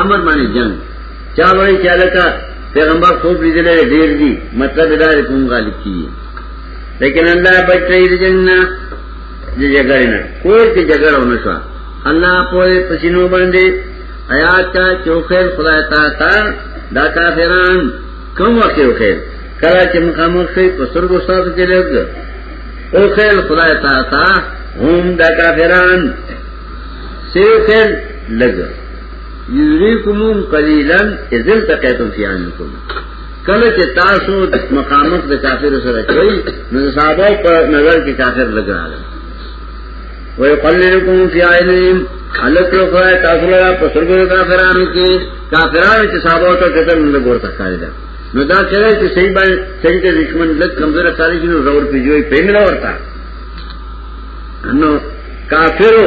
امر معنی جنگ چا وای چا لکه پیغمبر خوب لیدل ډیر دي مطلب دا دی کوم غالب کی لیکن الله بچی د جنگ نه د جګړې نه کوی چې جګړه ونه شو الله په پسینو باندې آیات کا چوخیر خدای تا تا دا کافران کوم وخت یو خیر کله چې مخامخ شي په سرګو ساتو کې لګ او خیر خدای تا تا هم دا کافران سیو خیر لګ یذریکمون قلیلا اذل تقیتم فی انکم کله چې تاسو مقامت د کافر سره کوي نو صحابه په نظر کې کافر لګراله ويقللكم في عينهم خلق لو خدای تاسو له پسرګو کافرانو کې کافرانو چې صحابه ته کتل نه ګورته کاری ده نو دا کله چې صحیح باندې صحیح د دشمن لږ کمزور کاری چې نو زور پیجوي پېنګلا ورتا نو کافرو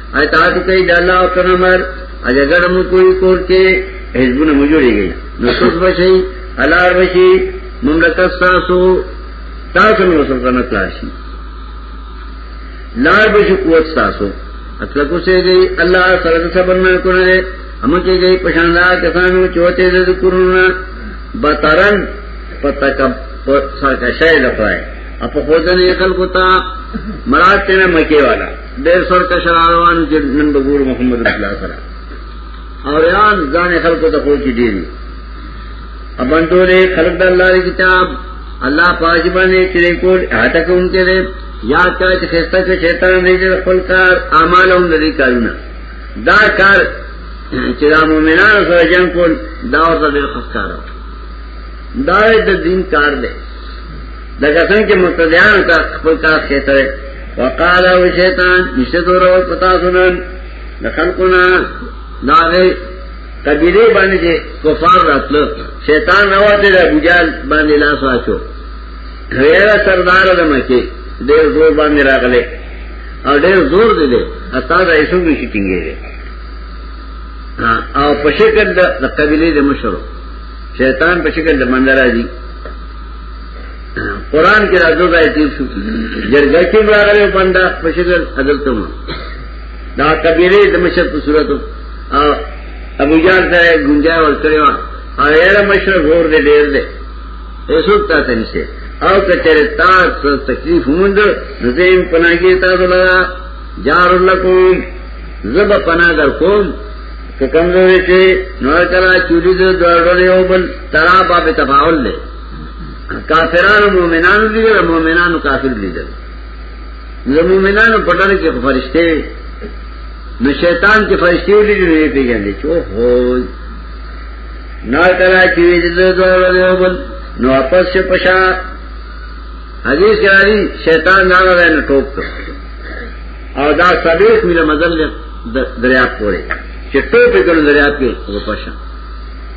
اطاعت کوي د الله او پیغمبر اجګړه مو کوئی کور کې حزبونه مو جوړیږي نو څوک بشي الار بشي مملکت تاسو تاسو نو سلطنت لاشي لار بشي قوت تاسو اصل کو سے گئی اللہ سرد صبر نہ کرے ہم کے گئی پشاندہ کسانو چوتے دے ذکرنا بطرن پتکب پتکشے لپائے اپ خودن یقل کتا مراد تینا مکے والا ډېر سر کا شراروان چې نن بګور محمد رسول الله سره اور یان ځان خلکو ته کوی ډېری ابندولې خلق د الله دی کتاب الله پاج باندې چې کول هټه کوونکې دې یاد کا چې خسته کې شیطان دې چې خپل کار اعمال هم لري کارونه دا کار چې د مؤمنانو سره جنگ کول دا ورته ډېر خستاره دا د دین کار دی لکه څنګه چې متدیان ته خپل کار کېته وقال او شیطان نشته دورو پتا سنن د خلقنا داغه قبیله باندې چې کفار راتلو شیطان راوته د ابو جال باندې لاس واچو غیر سردار د مکه ډېر زور باندې راغله او ډېر زور دی دی اتا دا ایسو به شي ټینګې دی او په شکل د قبیله د مشرو شیطان په شکل د منځ راځي قرآن کې راځو ځای تیر شو جرګه کې راغلی بندا په شکل حضرت عمر دا کبیره د مشر په صورت او ابو جان سره گنجا ور کړی و او یې مشر غور دې ډیر دې ایسو تا ته نشته او کچره تاسو تکلیف موند نزیم پناګی تاسو لرا جار لکم زب پنا در کوم که کمزوری چه نور کرا چولی دو دوڑو لیو بل ترا باب تفاول لے کافرانو مومنانو لیدل مومنانو کافر لیدل نو مومنانو پټل کې فرشته نو شیطان کې فرشته لیدل نه پیژندې چې هو نو کلا چې دې دوه ورو بل نو واپس شو پشا حدیث کې راځي شیطان نه راځي نو ټوپ کړ او دا صدیق مله مزل دریا پورې چې ټوپ کړو دریا کې وپښه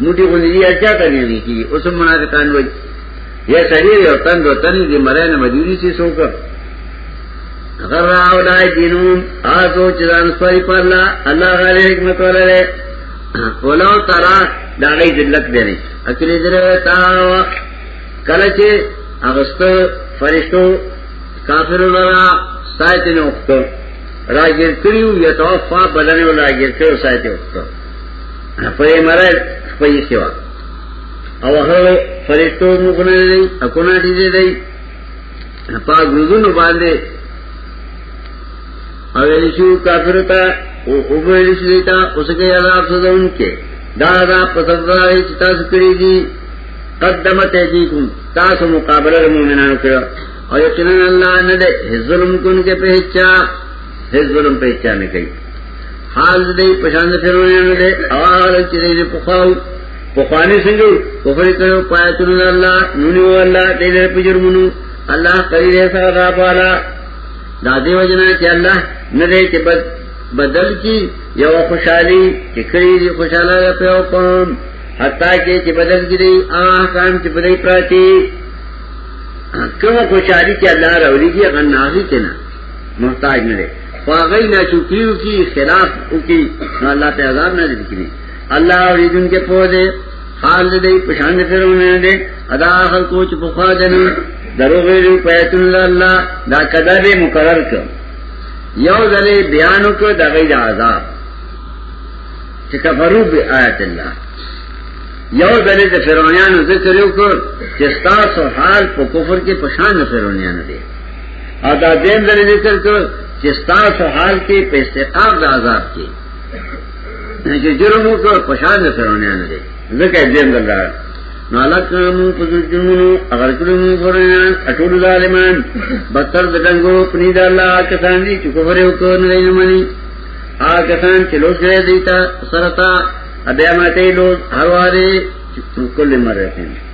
موټی غونې دي اچا ته نه وی کی اوس منافقان وای یا سړی یو تند وطن دې مرای نه مدیری سي سوک غر راو لای دینون آسو چې ځان سپاري په الله الله غیر حکمت ولري ولو ترا دا غي ذلت دی نه اکلی دره تا کله چې اغست فرشتو کافر لرا سایت نه وخت راګر کړیو یتوفا بدن ولا راګر کړو سایت وخت په مرای خپل سیوا او هغه فرشتو مخنه دی اکونه دي دی په ګرځونو باندې او ایشو کافر ته او وګړي شي تا اوسګه عذاب سزون کې دا دا پتزای چې تاسو کړی دي قدمت ایکم تاسو مقابله مومنانو کړو او یقینا الله نه دې ظلم کوونکې په هیڅ هیڅ ظلم په هیڅ نه کوي حال دې پشان دې فرعونانو دې اول چې دې په خاو په خواني څنګه په فرې کړو پاتون الله نونو الله دې دې په جرمونو الله کوي دې سره را پالا دا دې وجنا چې الله نه دې چې بد بدل کی یو خوشحالی چې کړي دې خوشاله په یو قوم حتا کې چې بدل کی دې آه کام چې بدل پراتی کومه خوشحالی چې الله راوړي هغه ناغي کنه محتاج نه دی خو هغه نه چوکیو کی خلاف او کی نو الله ته عذاب نه ذکرې الله اوریدون کې په دې حال دې پشان کړونه دې ادا خلکو چې په خوا دې دروغ ویلو پیتون الله دا کدا به مقرر کړ یو ځلې بیان وکړ د غیر عذاب چې کفرو به آیت الله یو ځلې د فرعونانو ذکر وکړ چې تاسو حال په کفر کې پشان فرعونانو دي او دا دین دلی ذکر کر چه ستاسو حال کې په استقاب دا عذاب کې چې جرم وکړ پشان د فرعونانو دی ځکه دین دلار نو الله کوم په جرمونو اگر کړم فرعونان اټول ظالمان بتر د دنګو پنی د الله کسان دي چې کفر وکړ نه نه مني آ کسان چې لوګ دی دیتا سرتا ابیا ماته لوګ هر واره کله مرته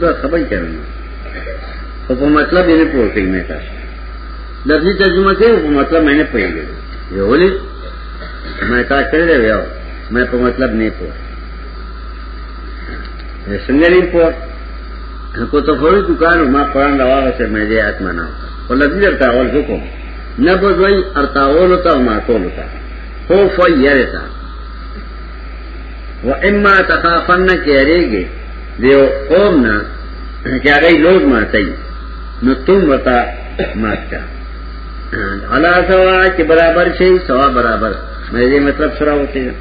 دا خبر کوي خو په مطلب یې نه پوه کوي مې تاسو لفظي ترجمه کوي په مطلب مې نه پوهیږي یو ولې مې تا کړی دی یو مې په مطلب نه پوه څنګه نه پوه کو ته فوري دکان ما قران راوغه چې مې دې آتما نه او لفظي درته اول حکم نه بوځي ارتاول ته ما کول ته هو فیرتا و اما تخافن کیریږي دیو قوم نه چې هغه لوګ ماتای نو تم وتا ماتا علا سوا چې برابر شي سوا برابر مې دې مطلب سره وته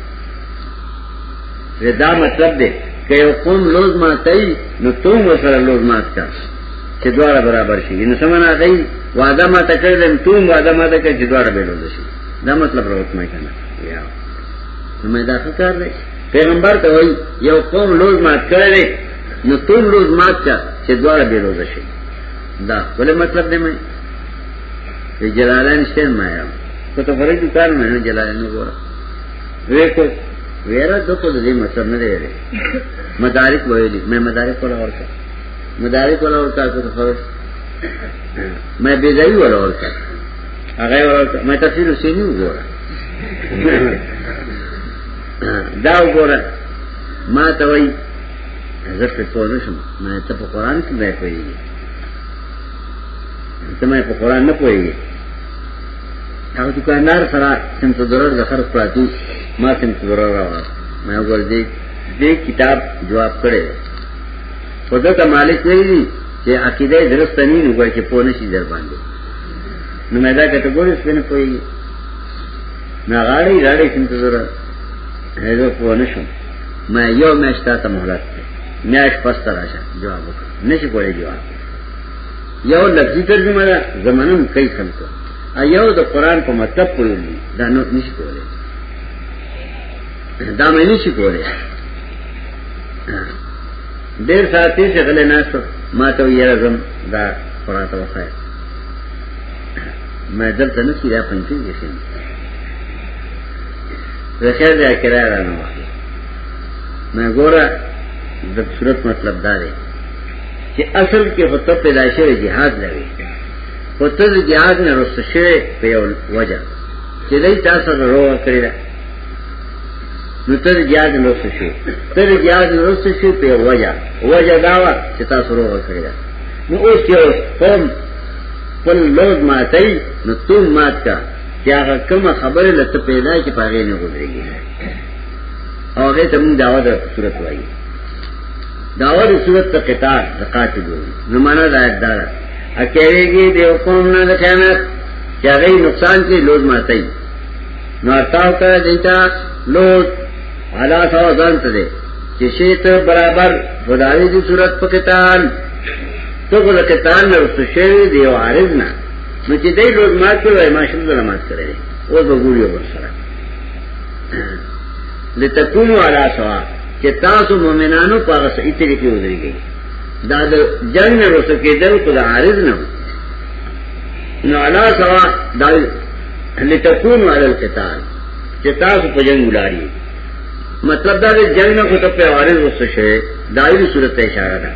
دا مطلب دی که یو قوم لوز ماتای نو تم وسره لوز مات کا چې دواړه برابر شي نو سمنا غي وعده ما تکړه دم تم وعده ما تکړه چې دواړه به لوز شي دا مطلب راوت مې کنه یا نو دا څه کار دی پیغمبر ته وای یو قوم لوز مات کړل نو ټول لوز مات چا چې دواړه به روزه شي دا ول مطلب دی مې جلالان شته ما یو ته ته فرې کار مې نه جلالان وګوره وېکو ویرا دته دې مطلب نه دی مدارک وایلی مې مدارک ولا ورکا مدارک ولا ورکا ته خبر مې بيځای ولا ورکا هغه ورته مې تفسیر سینې وګوره دا وګوره ما ته وایي زه په پوه نشم ما ته په قران کې نه پوهیږي ته ما په قران نه پوهیږي هغه دکاندار سره سم ته ضرر زخر پراتی ما سم ته ضرر راوړ ما وګور دې دې کتاب جواب کړي خدای ته مالک ویلي چې عقیده درسته نه نو ګویا کې پوه نشي در باندې نو مې دا کټګوري سپینه کوي نه غاړي غاړي څنګه زره هغه په نشم ما یو میاشت ته مهلت میاش پس راشه جواب وکړ نشي کولای جواب یو لفظي ترجمه ده زمانم کوي څنګه ایو د قران په مطلب کوي دا نو نشي کولای دا مې نشي کولای ډیر ساعتې چې غلې ناشته ما ته یې زم دا فراته وخایه ما دلته نه کیدا پنځه کې شي زه خیر دا کرا را نه وای ما ګوره د صورت مطلب دا دی چې اصل کې هوته پیدا شوی jihad لوي هوته د jihad نه رسته شوی په یو وجه چې دای تاسو ورو کړی نو تر جهاد نه رسو شي تر جهاد نه رسو شي په وجه وجه داوا چې تاسو روغ کړی نو اوس یو قوم خپل لوز ماتای نو تم مات کا چې هغه کومه خبره لته پیدا کې پاره نه ګذريږي او هغه ته موږ داوا د صورت وایي داوا د صورت ته قطار د قاتل وایي نو معنا دا ده اکیږي د قوم نه خیانت چې هغه نقصان کې لوز ماتای نارتاو کا دیتا لوت علا سوا زنت دے چی شیط برابر فداوی دی صورت پا کتان تو خود کتان نرستو شوی دیو عارض نا نو چی دی لوت مات کرو ایما شمد نمات کرے دی او دو گولیو برسرا لتکونو علا سوا چی تاسو مومنانو پا غصہ اتری کی ادری گئی دا جنگ نرستو کی دل خود عارض نا نو علا سوا دا لتكون على القتال چې تاسو په جنگ ولاري مطلب دا دی جنگ نه خو ته په واره وسه شي دایي صورت اشاره ده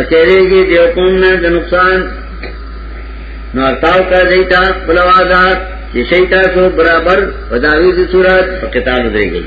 اکیلے گی دیو قوم نے دا نقصان نو ارتاو کا دیتا بلوازات چی شیطا سو برابر وداوی دی صورت فقتال دے گئی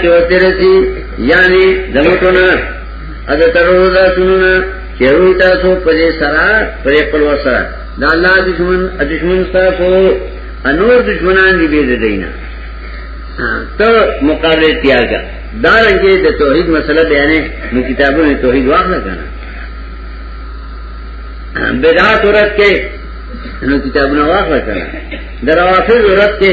چې ورته رسی یعنی دموټونه ا د ترورو دا سنونه چې وی تاسو په دې سره پرې خپل وسره دا الله دشمن دشمن تاسو انور دشمنان دی بيد دینه ته مقابله تیاګه دا رنګه د توحید مسله بیانې نو کتابونو توحید واخله کنه بدعات ورته نو کتابونه واخله کنه دروافض ورته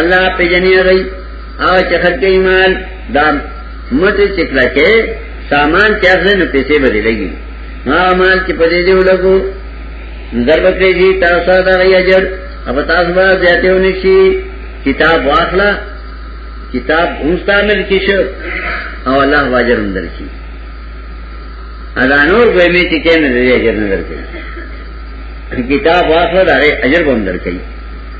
الله په جنې غي او چې خلک ایمان دا مټه چکلا کې سامان چې اخلي نو پیسې بدلې لګي ما مال چې پدې دی ولګو ضرب کړی دي تاسو دا غي اجر اب تاسو به زیاته ونی شي کتاب واخلا کتاب اوستا مل کې شو او الله واجر اندر شي ادا نور به می چې کینې دې اجر نه درکې کتاب واخلا دا اجر به اندر کوي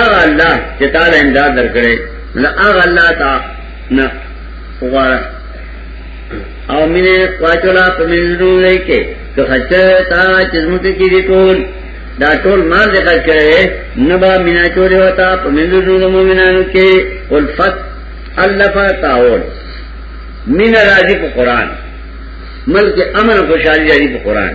اغا اللہ چه تالا امداد در کرے نو اغا اللہ تا نا غوارا او مینه واچولا په منځو لای کې که خچه تا چزمته کې دی ټول دا ټول مال دې خرج کړي نه با مینا چورې وتا په منځو د مؤمنانو کې الفت الفا تعاون مینا راځي په قران ملک امن خوشحالي راځي په قران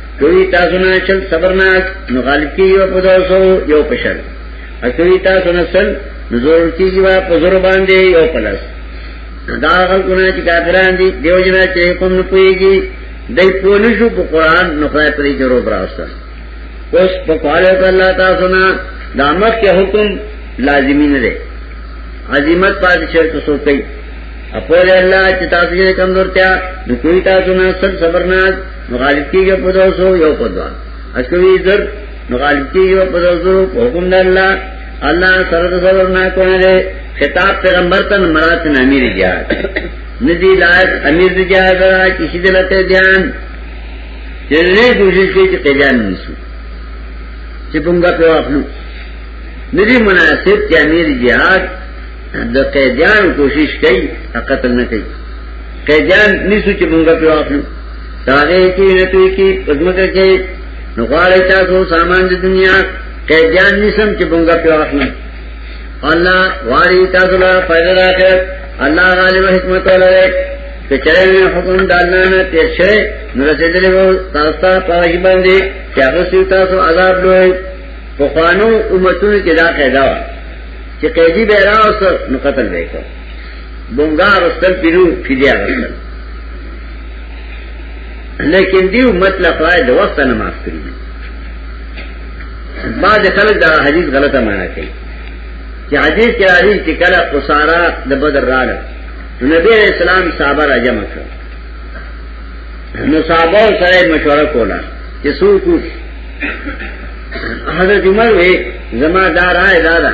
کوي تاسو نه چل صبرناک نو غالب کیږي په تاسو یو پشل اکوي تاسو نه سل نزور کیږي وا په زور باندې یو پلس دا غل ګنا چې کافران دي دیو جنا چې کوم نه پويږي دای په نشو په قران نو خای پرې جوړو براسته اوس په قاله په الله تاسو نه دا مخ کې حکم لازمی نه دی عظمت پاتې شي ته سوتای اپول الله چې تاسو یې کمزورتیا نو کوي تاسو نه سب صبرناک نو غالب کیږي په دوسو یو په دوا اسوي زر نو غالب کیږي په دوسو په حکم د الله الله سره د صبر نه کوله خطاب پیغمبر ته مراد نه امیر جهاد ندی لایق امیر جهاد را چې شي دلته ځان چې نه کوشش کوي چې قیدان نشو چې پونګه په خپل ندی مناسب چې امیر جهاد د قیدان کوشش کوي قتل نه کوي قیدیان نیسو چې مونږه په واخلو داغه کې نه توي کې پزمکه کې نو غواړی تاسو سامان د دنیا قیدیان نیسم چې مونږه په واخلو الله واری تاسو لا فائدہ راکړ الله غالب حکمت ولري چې چرې حکم د الله نه تیر شي نو رسېدلې وو تاسو ته پاجي باندې چې هغه سي تاسو عذاب لوي په قانون امتونو کې دا قاعده چې قیدی به راوس نو قتل وکړي بونګا رستل پینو فدیا رستل لیکن دیو مطلب رائے دو وقت نه معاف کړی بعض خلک دا حدیث غلطه معنا کوي چې حدیث کې راځي چې کله قصارا د بدر راغله نبی اسلام صحابه را جمع کړ نو صحابه سره مشوره کوله چې څوک حضرت عمر وې زما دار آئے دادا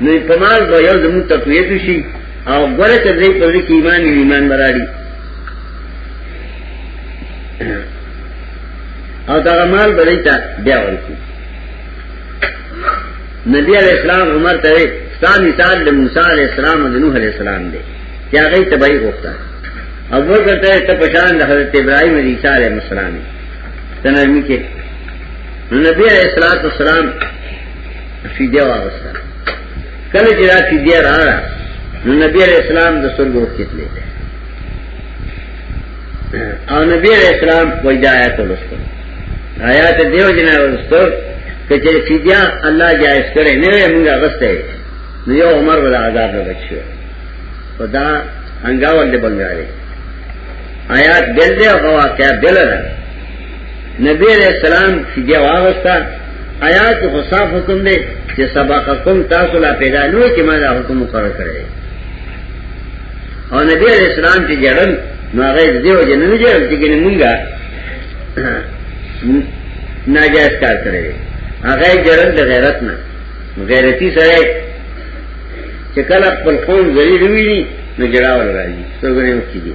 نو پماز به یو زمو تقویت شي او ګوره چې دې په دې کې ایمان ایمان براري او دا مال به دیتا بیا ورکو نبی علیہ السلام عمر ته ستا مثال د موسی علیہ السلام او د نوح علیہ السلام دی چې هغه تبعی وکړه او ورته ته په شان د حضرت ابراهیم علیه السلام ته نرمي کې نبی علیہ السلام فدیه واغسته کله چې دا فدیه راغله نو نبی علیہ السلام د سترګو وکړلې او نبی علیہ السلام وجایت ولستو آیات دیو جنا ولستو کچې فدیه الله جائز کړي نه موږ غسته نو یو عمر ولا عذاب بچو خدا انګاول دی بنګاري آیات دل دی او واقعیا دل نه نبی علیہ السلام فدیه واغستا آیات خو صاف حکم دی چې سبقکم تاسو لا پیدا نه چې ما دا حکم مقرر کړی او نبی علیہ السلام چې جړل نو هغه دیو جن نه جړل چې ګنې مونږه ناجائز کار کړی هغه جړل د غیرت نه غیرتی سره چې کله خپل قوم ذلیل ویني نو جړاول راځي څنګه نه کیږي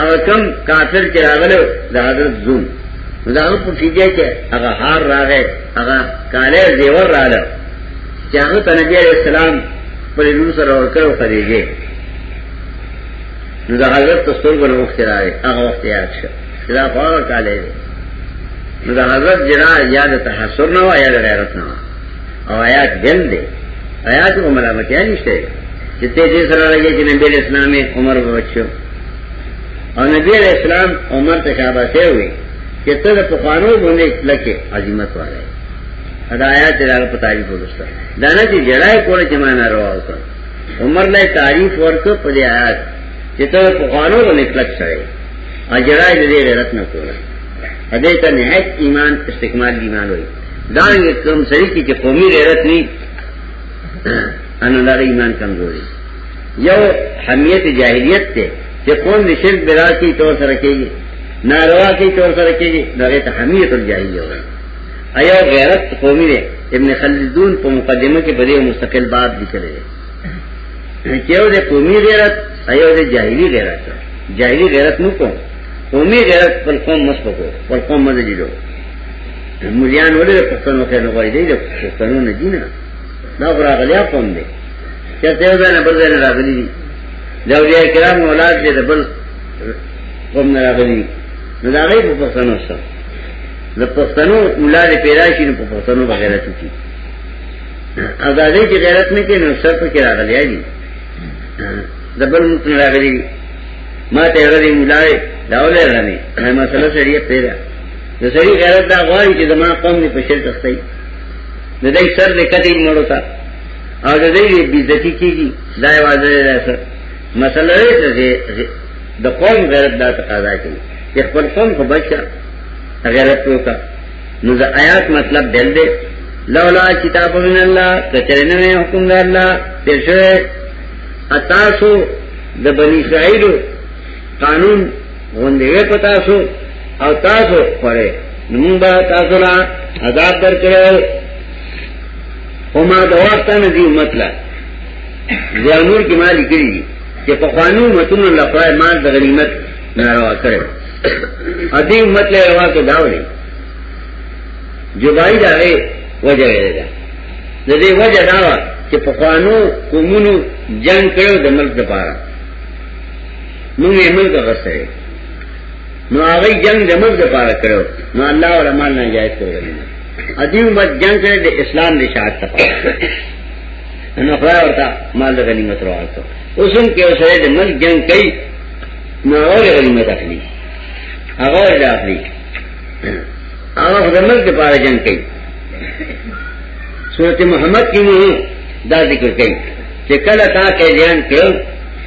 او کم کافر چې راغلو د حضرت زوم دا هغه په فیجه کې هغه هار راغې هغه کاله زیور راغله چې هغه ته نبی عليه السلام په لور سره ورکړو خدیجه نو دا حضرت تستور بل وخت راغې هغه وخت یاد شه دا هغه کاله نو دا حضرت جنا یاد تحسر نه و یاد غیرت نه او آیات ګل دی آیات عمر مکه نشته چې ته دې سره راځي چې نبی اسلام عمر وچو او نبی اسلام عمر ته شابه سي وي چې ته په قانو باندې لکه عظمت واره ادا آیات دغه په تعریف ورسته دا نه چې جړای کوله چې معنا روا وکړ عمر له تعریف ورکړ په دې آیات چې ته په قانو باندې کلک شوی اجرای دې غیرت نه کوله هدایت نهایت ایمان استکمال ایمان وایي دانګ کم سړی کی چې قومي غیرت ني ان الله ایمان کمزوري یو حمیت جاهلیت ته چې قوم دې شرک بلا کی تور سره کېږي ناروا کی تور سره کېږي دغه ته حمیت الجاهلیت وایي ایا غیرت قومي دی ابن خلدون په مقدمه کې بلې مستقل باب لیکلی دی چې یو د قومي غیرت ایو د جاهلی غیرت جاهلی غیرت نو کوم قومي غیرت پر قوم مسپکو پر قوم مزه جوړو مليان ولې پښتنو کې نه غوړي دي د پښتنو نه دي نه دا غراغلیا کوم دي چې ته یو ځای نه بل ځای نه راغلي دي دا اولیاء کرام اولاد دې د بل کوم نه راغلي نو دا غي په پښتنو سره د پښتنو اولاد پیدا شي نو په پښتنو بغیر ته کی او دا دې چې غیرت نه کوي نو سر په کې راغلي دي د بل ملک نه راغلي ما ته غلي مولای دا ولر نه ما سره سړي پیدا د سړي غیرت دا غواړي چې زما قوم دې په شرک اخته د دې سر دې کته مړو تا او د دې بیزتی کیږي دا وازه راځه مسله دې د قوم غیرت دا تقاضا کوي چې خپل قوم کو بچا غیرت وکا نو د آیات مطلب دل دې لولا کتاب من الله کچرنه حکم د الله دې شه اتاسو د بنی اسرائیل قانون غوندې وې په تاسو او تاسو خوړې نمون با تاسو لا عذاب در کړو او ما دا وخت نه دی مطلب ځانور کې ما لیکلي دي چې په قانون متونو الله پرای مال د غنیمت ناروا کړو ا دې امت له روا کې داوړي جدائی دا غي وجه ده د دې وجه دا چې په قانون کومونو جنگ کړو د ملک لپاره موږ یې ملک غسره نو هغه جنگ د ملک لپاره کړو نو الله او رحمان نه جایز کړو ادیو مت جنگ کړي د اسلام د شاعت ته نو خدای ورته مال د غنیمت راوړته اوسم کې اوسره د ملک جنگ کوي نو هغه غنیمت اخلي هغه ورته اخلي هغه د ملک لپاره جنگ کوي سورته محمد کې نو دا ذکر کوي چې کله تا کې ځان کړو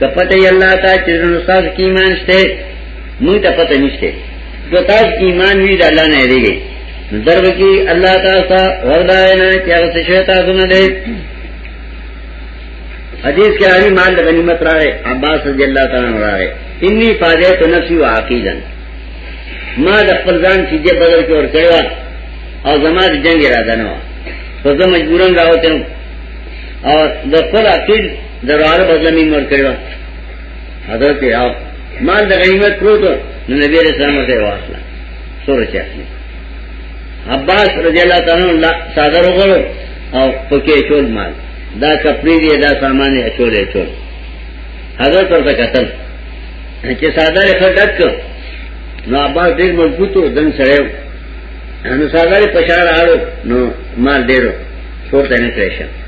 کپته ای الله تا چې زنه ساز کی ایمان شته موږ ته پته نشته جو تاسو کی ایمان وی د الله نه دیږي درب کی الله تعالی وردای نه چې هغه څه شی تاسو نه دی حدیث کې هری مال د غنیمت راغې عباس رضی الله تعالی عنہ راغې انی فاجئت نفسی وعقیدا ما د خپل ځان چې جې بدل کې ور کړو او زما د جنگ اراده نه و خو زه مجبورن راوتم او د خپل عقید دروازه بدله مين ور کړو حضرت یاو مال د غنیمت پروت نو نبی رسول الله ته واصله سورې چا عباس رضی الله تعالی عنہ صادر وګړو او پکې چول مال دا کپڑے دی دا سامان یې چولې چول حضرت ورته قتل چې صادر خدک نو عباس ډېر مضبوطو دن سره نو صادر پښار اړو نو مال ډېرو شورته نه کړی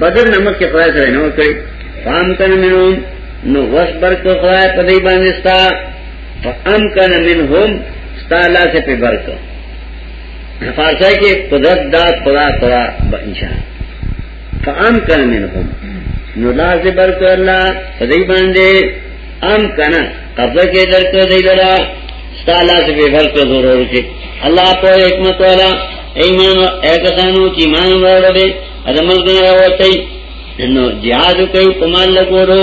بدر نمک کې خدای سره نو کړی فام کنه منو نو وس برک خدای په دې باندې ستا فام کنه منهم ستا لا سے په برک فارسی کې قدرت دا خدا خدا انشاء فام کنه منهم نو لا سے برک الله په دې باندې ام کنه قبضه کې درکې دی لرا ستا لا سے په برک ضرور کې الله په حکمت والا ایمان اے کسانو چې ایمان ورړې ادمل ګنا راوتای نو جهاد کوي پمال لګورو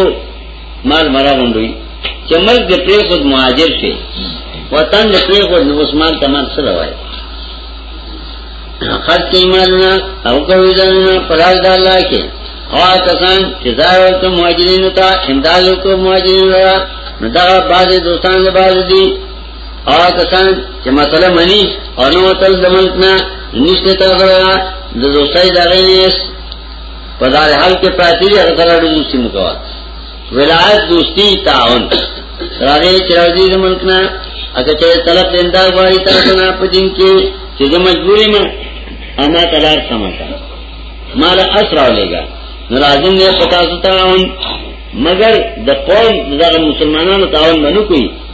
مال مرا غونډوي چې مل د پری خود مهاجر شي وطن د پری خود عثمان تمام سره وای خرچ ایمان نه او کوي ځنه پراز د الله کې او کسان چې دا ورته مهاجرینو ته امداد وکړو مهاجرینو را نو دا بعض دوستان له بعض دي آ کسان چې مسله مني او نو وتل د ملک نه نشته تا غره د دوستای دا غینیس په دار حال کې پاتې دي هغه سره دوستي مکوا ولایت دوستي تعاون راغې چې راځي د ملک نه اګه چې طلب دیندا غواړي تاسو نه په دین کې چې زه مجبورې ما انا قرار سمتا مال اسرا لګا ناراضم نه پتا ستا مگر د قوم دغه مسلمانانو تعاون نه کوي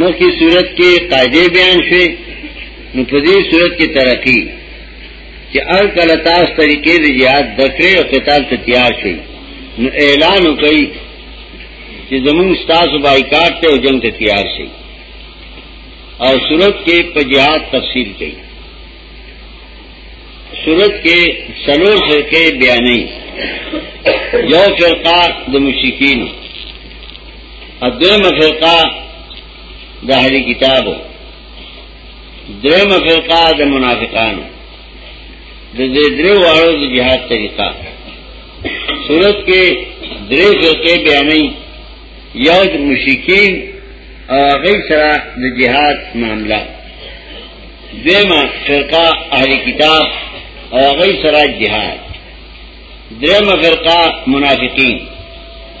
مخی صورت کې قاعده بیان شوه نو په دې صورت کې ترقی چې ار کله تاسو طریقې د jihad دکړې او قتال ته تیار شئ نو اعلان وکړئ چې زمون تاسو بایکاټ ته او جنگ ته تیار شئ او صورت کې په jihad تفصیل کړئ صورت کې سلور فرقه بیانې یو فرقه د مشرکین ادمه فرقه د اهل کتابو درمه فرقه د منافقانو د دې درو واړو د جهاد طریقه صورت کې درې فرقه بیانې یو د مشرکین او غیر سره د جهاد معاملات دیمه فرقه اهل کتاب او غي سره جهاد دیمه فرقه منافقین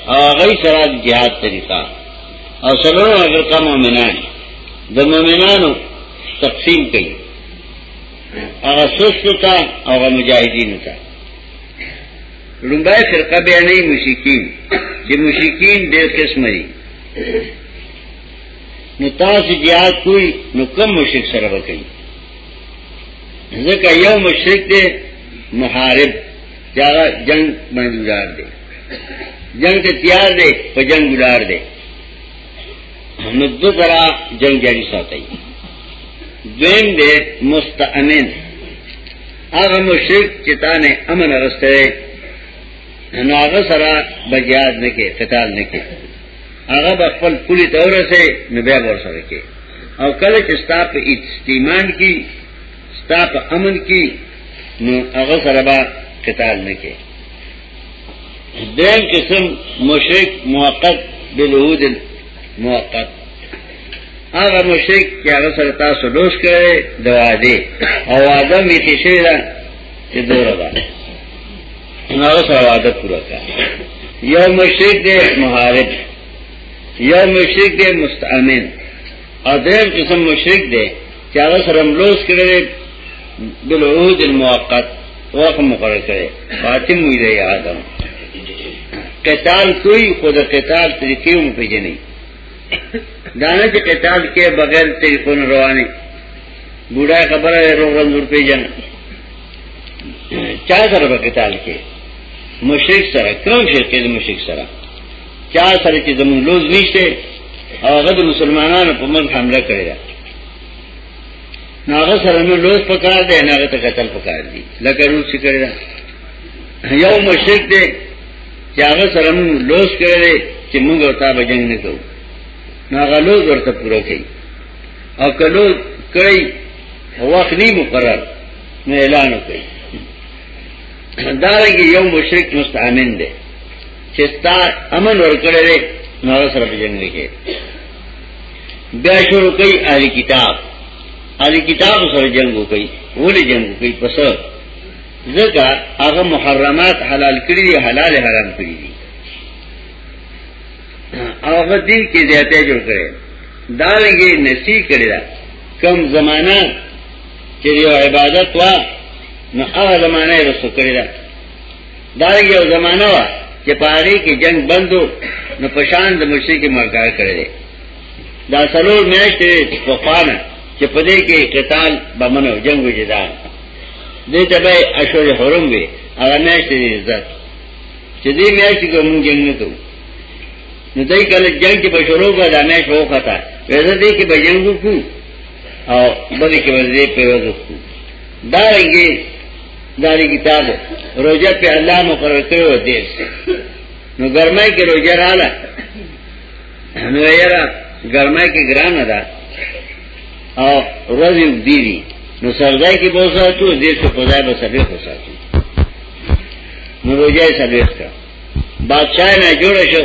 او غي سره جهاد طریقہ او سلوه فرقه مؤمنان د مؤمنانو تقسیم کوي هغه سست تا او هغه مجاهدین تا لومبای فرقه بیانې مشکین چې مشکین ډېر قسم دي نو تاسو جهاد کوی نو کم مشرک سره وکړي ځکه یو مشرک دی محارب چې هغه جنگ باندې ګزار دی جنگ ته تیار دی په جنگ ګزار دی نو دو طرح جنگ جاری ساتي دویم دی مستأمن هغه مشرک چې تا نه امن رسته نو هغه سره بجیاد نه کې قتال نه کې هغه به خپل کلی ته ورسې نو بیا ورسره کې او کله چې ستا په اجتماع کې ستا په امن کې نو هغه سره به قتال نه کې دیم قسم مشرک موقت بالعهود موقت هغه مشرک چې هغه سره تاسو دوست کړي دوا دي او ادم یې شي دا چې دوره ده نو سره وعده پوره کړه یو مشرک دی محارب یو مشرک دی مستعمن او دریم قسم مشرک دی چې هغه سره ملوث کړي بالعهود المؤقت وقت مقرر کړي فاطم وی دی آدم قتال کوئی خود قتال طریقې هم پیژني دانه چې قتال کې بغیر طریقونو رواني بوډا خبره روغ رنځور پیژني چا سره په قتال کې مشرک سره کوم شي کې مشرک سره چا سره چې زمون لوز نشته هغه د مسلمانانو په منځ حمله کړی دا ناغه سره نو لوز پکار دی ناغه ته قتل پکار دی لکه روز چې کړی دا یو مشرک دی چې هغه سره نو لوز کړی چې موږ او تا به جنگ نه کوو ناغه لوز ورته پوره کړي او کلو کړی وخت نه مقرر نو اعلان وکړي دارنګه یو مشرک مستامن دی چې تا امن ورکړی دی نو سره په جنگ کې بیا شروع کوي اهل کتاب اهل کتاب سره جنگ وکړي ولې جنگ وکړي پس ځکه هغه محرمات حلال کړی دي حلال حرام کړی دي هغه دین کې زیاته جوړ کړي دا لګي نسی کړی دا کم زمانہ چې یو عبادت وا نو هغه زمانه یې رسو کړی دا دا یو زمانه وا چې پاره کې جنگ بندو نو پشان د مشرک مرګار کړی دا سلور میاشتې په خوانه چې په دې کې قتال بمنو جنگ وجدا دې ته به اشور حرم وي هغه میاشتې عزت چې دې میاشتې کوم جنگ نه کوو نو دای کله جنگ کې بشورو کا دانه شو خطا وېزه دې کې بجنګو کو او بلې کې باندې په ورځو دا رنګي دا کتاب روزه په الله مقرر کړو دې نو ګرمای کې روزه رااله نو یاره ګرمای کې ګران ده او روزي دی دي نو سردای کې بوسا تو دې څه په ځای به سبه کو ساتو نو روزه سبه کا بادشاہ نه جوړ شو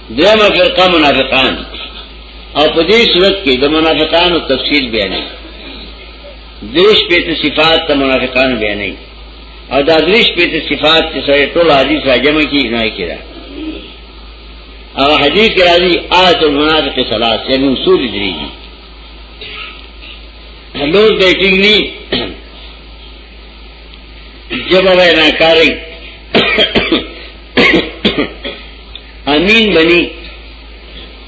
دیمه فرقه منافقان او په دې صورت کې د منافقانو تفصیل بیانې دریش په صفات د منافقانو بیانې او دا دریش په صفات چې سره ټول حدیث راجم کی نه کړه او حدیث کې راځي آیت المنافق ثلاث یعنی اصول دریږي لوز به ټینګنی جبه وینا کاری امین بنی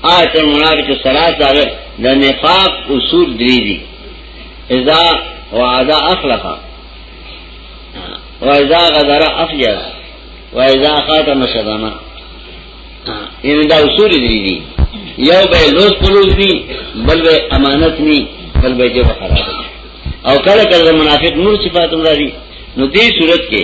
آیت المنافق سراس داغر دا نفاق اصول دری دی ازا وعدا اخلفا و ازا غدر افجر و ازا خاتم شدنا یعنی دا اصول دری دی یو بے لوس پلوس نی بل بے امانت نی بل بے جب خراب او کله کله منافق نور صفات هم راځي نو دې صورت کې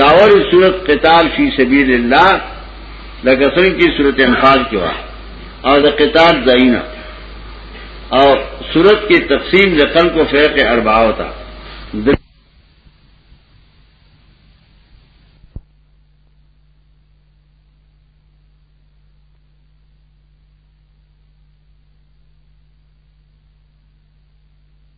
داور صورت قتال فی سبیل الله لکه څنګه چې صورت انفال کې و او د قتال ځاینا او صورت کې تقسیم د خلکو فرق اربعه وتا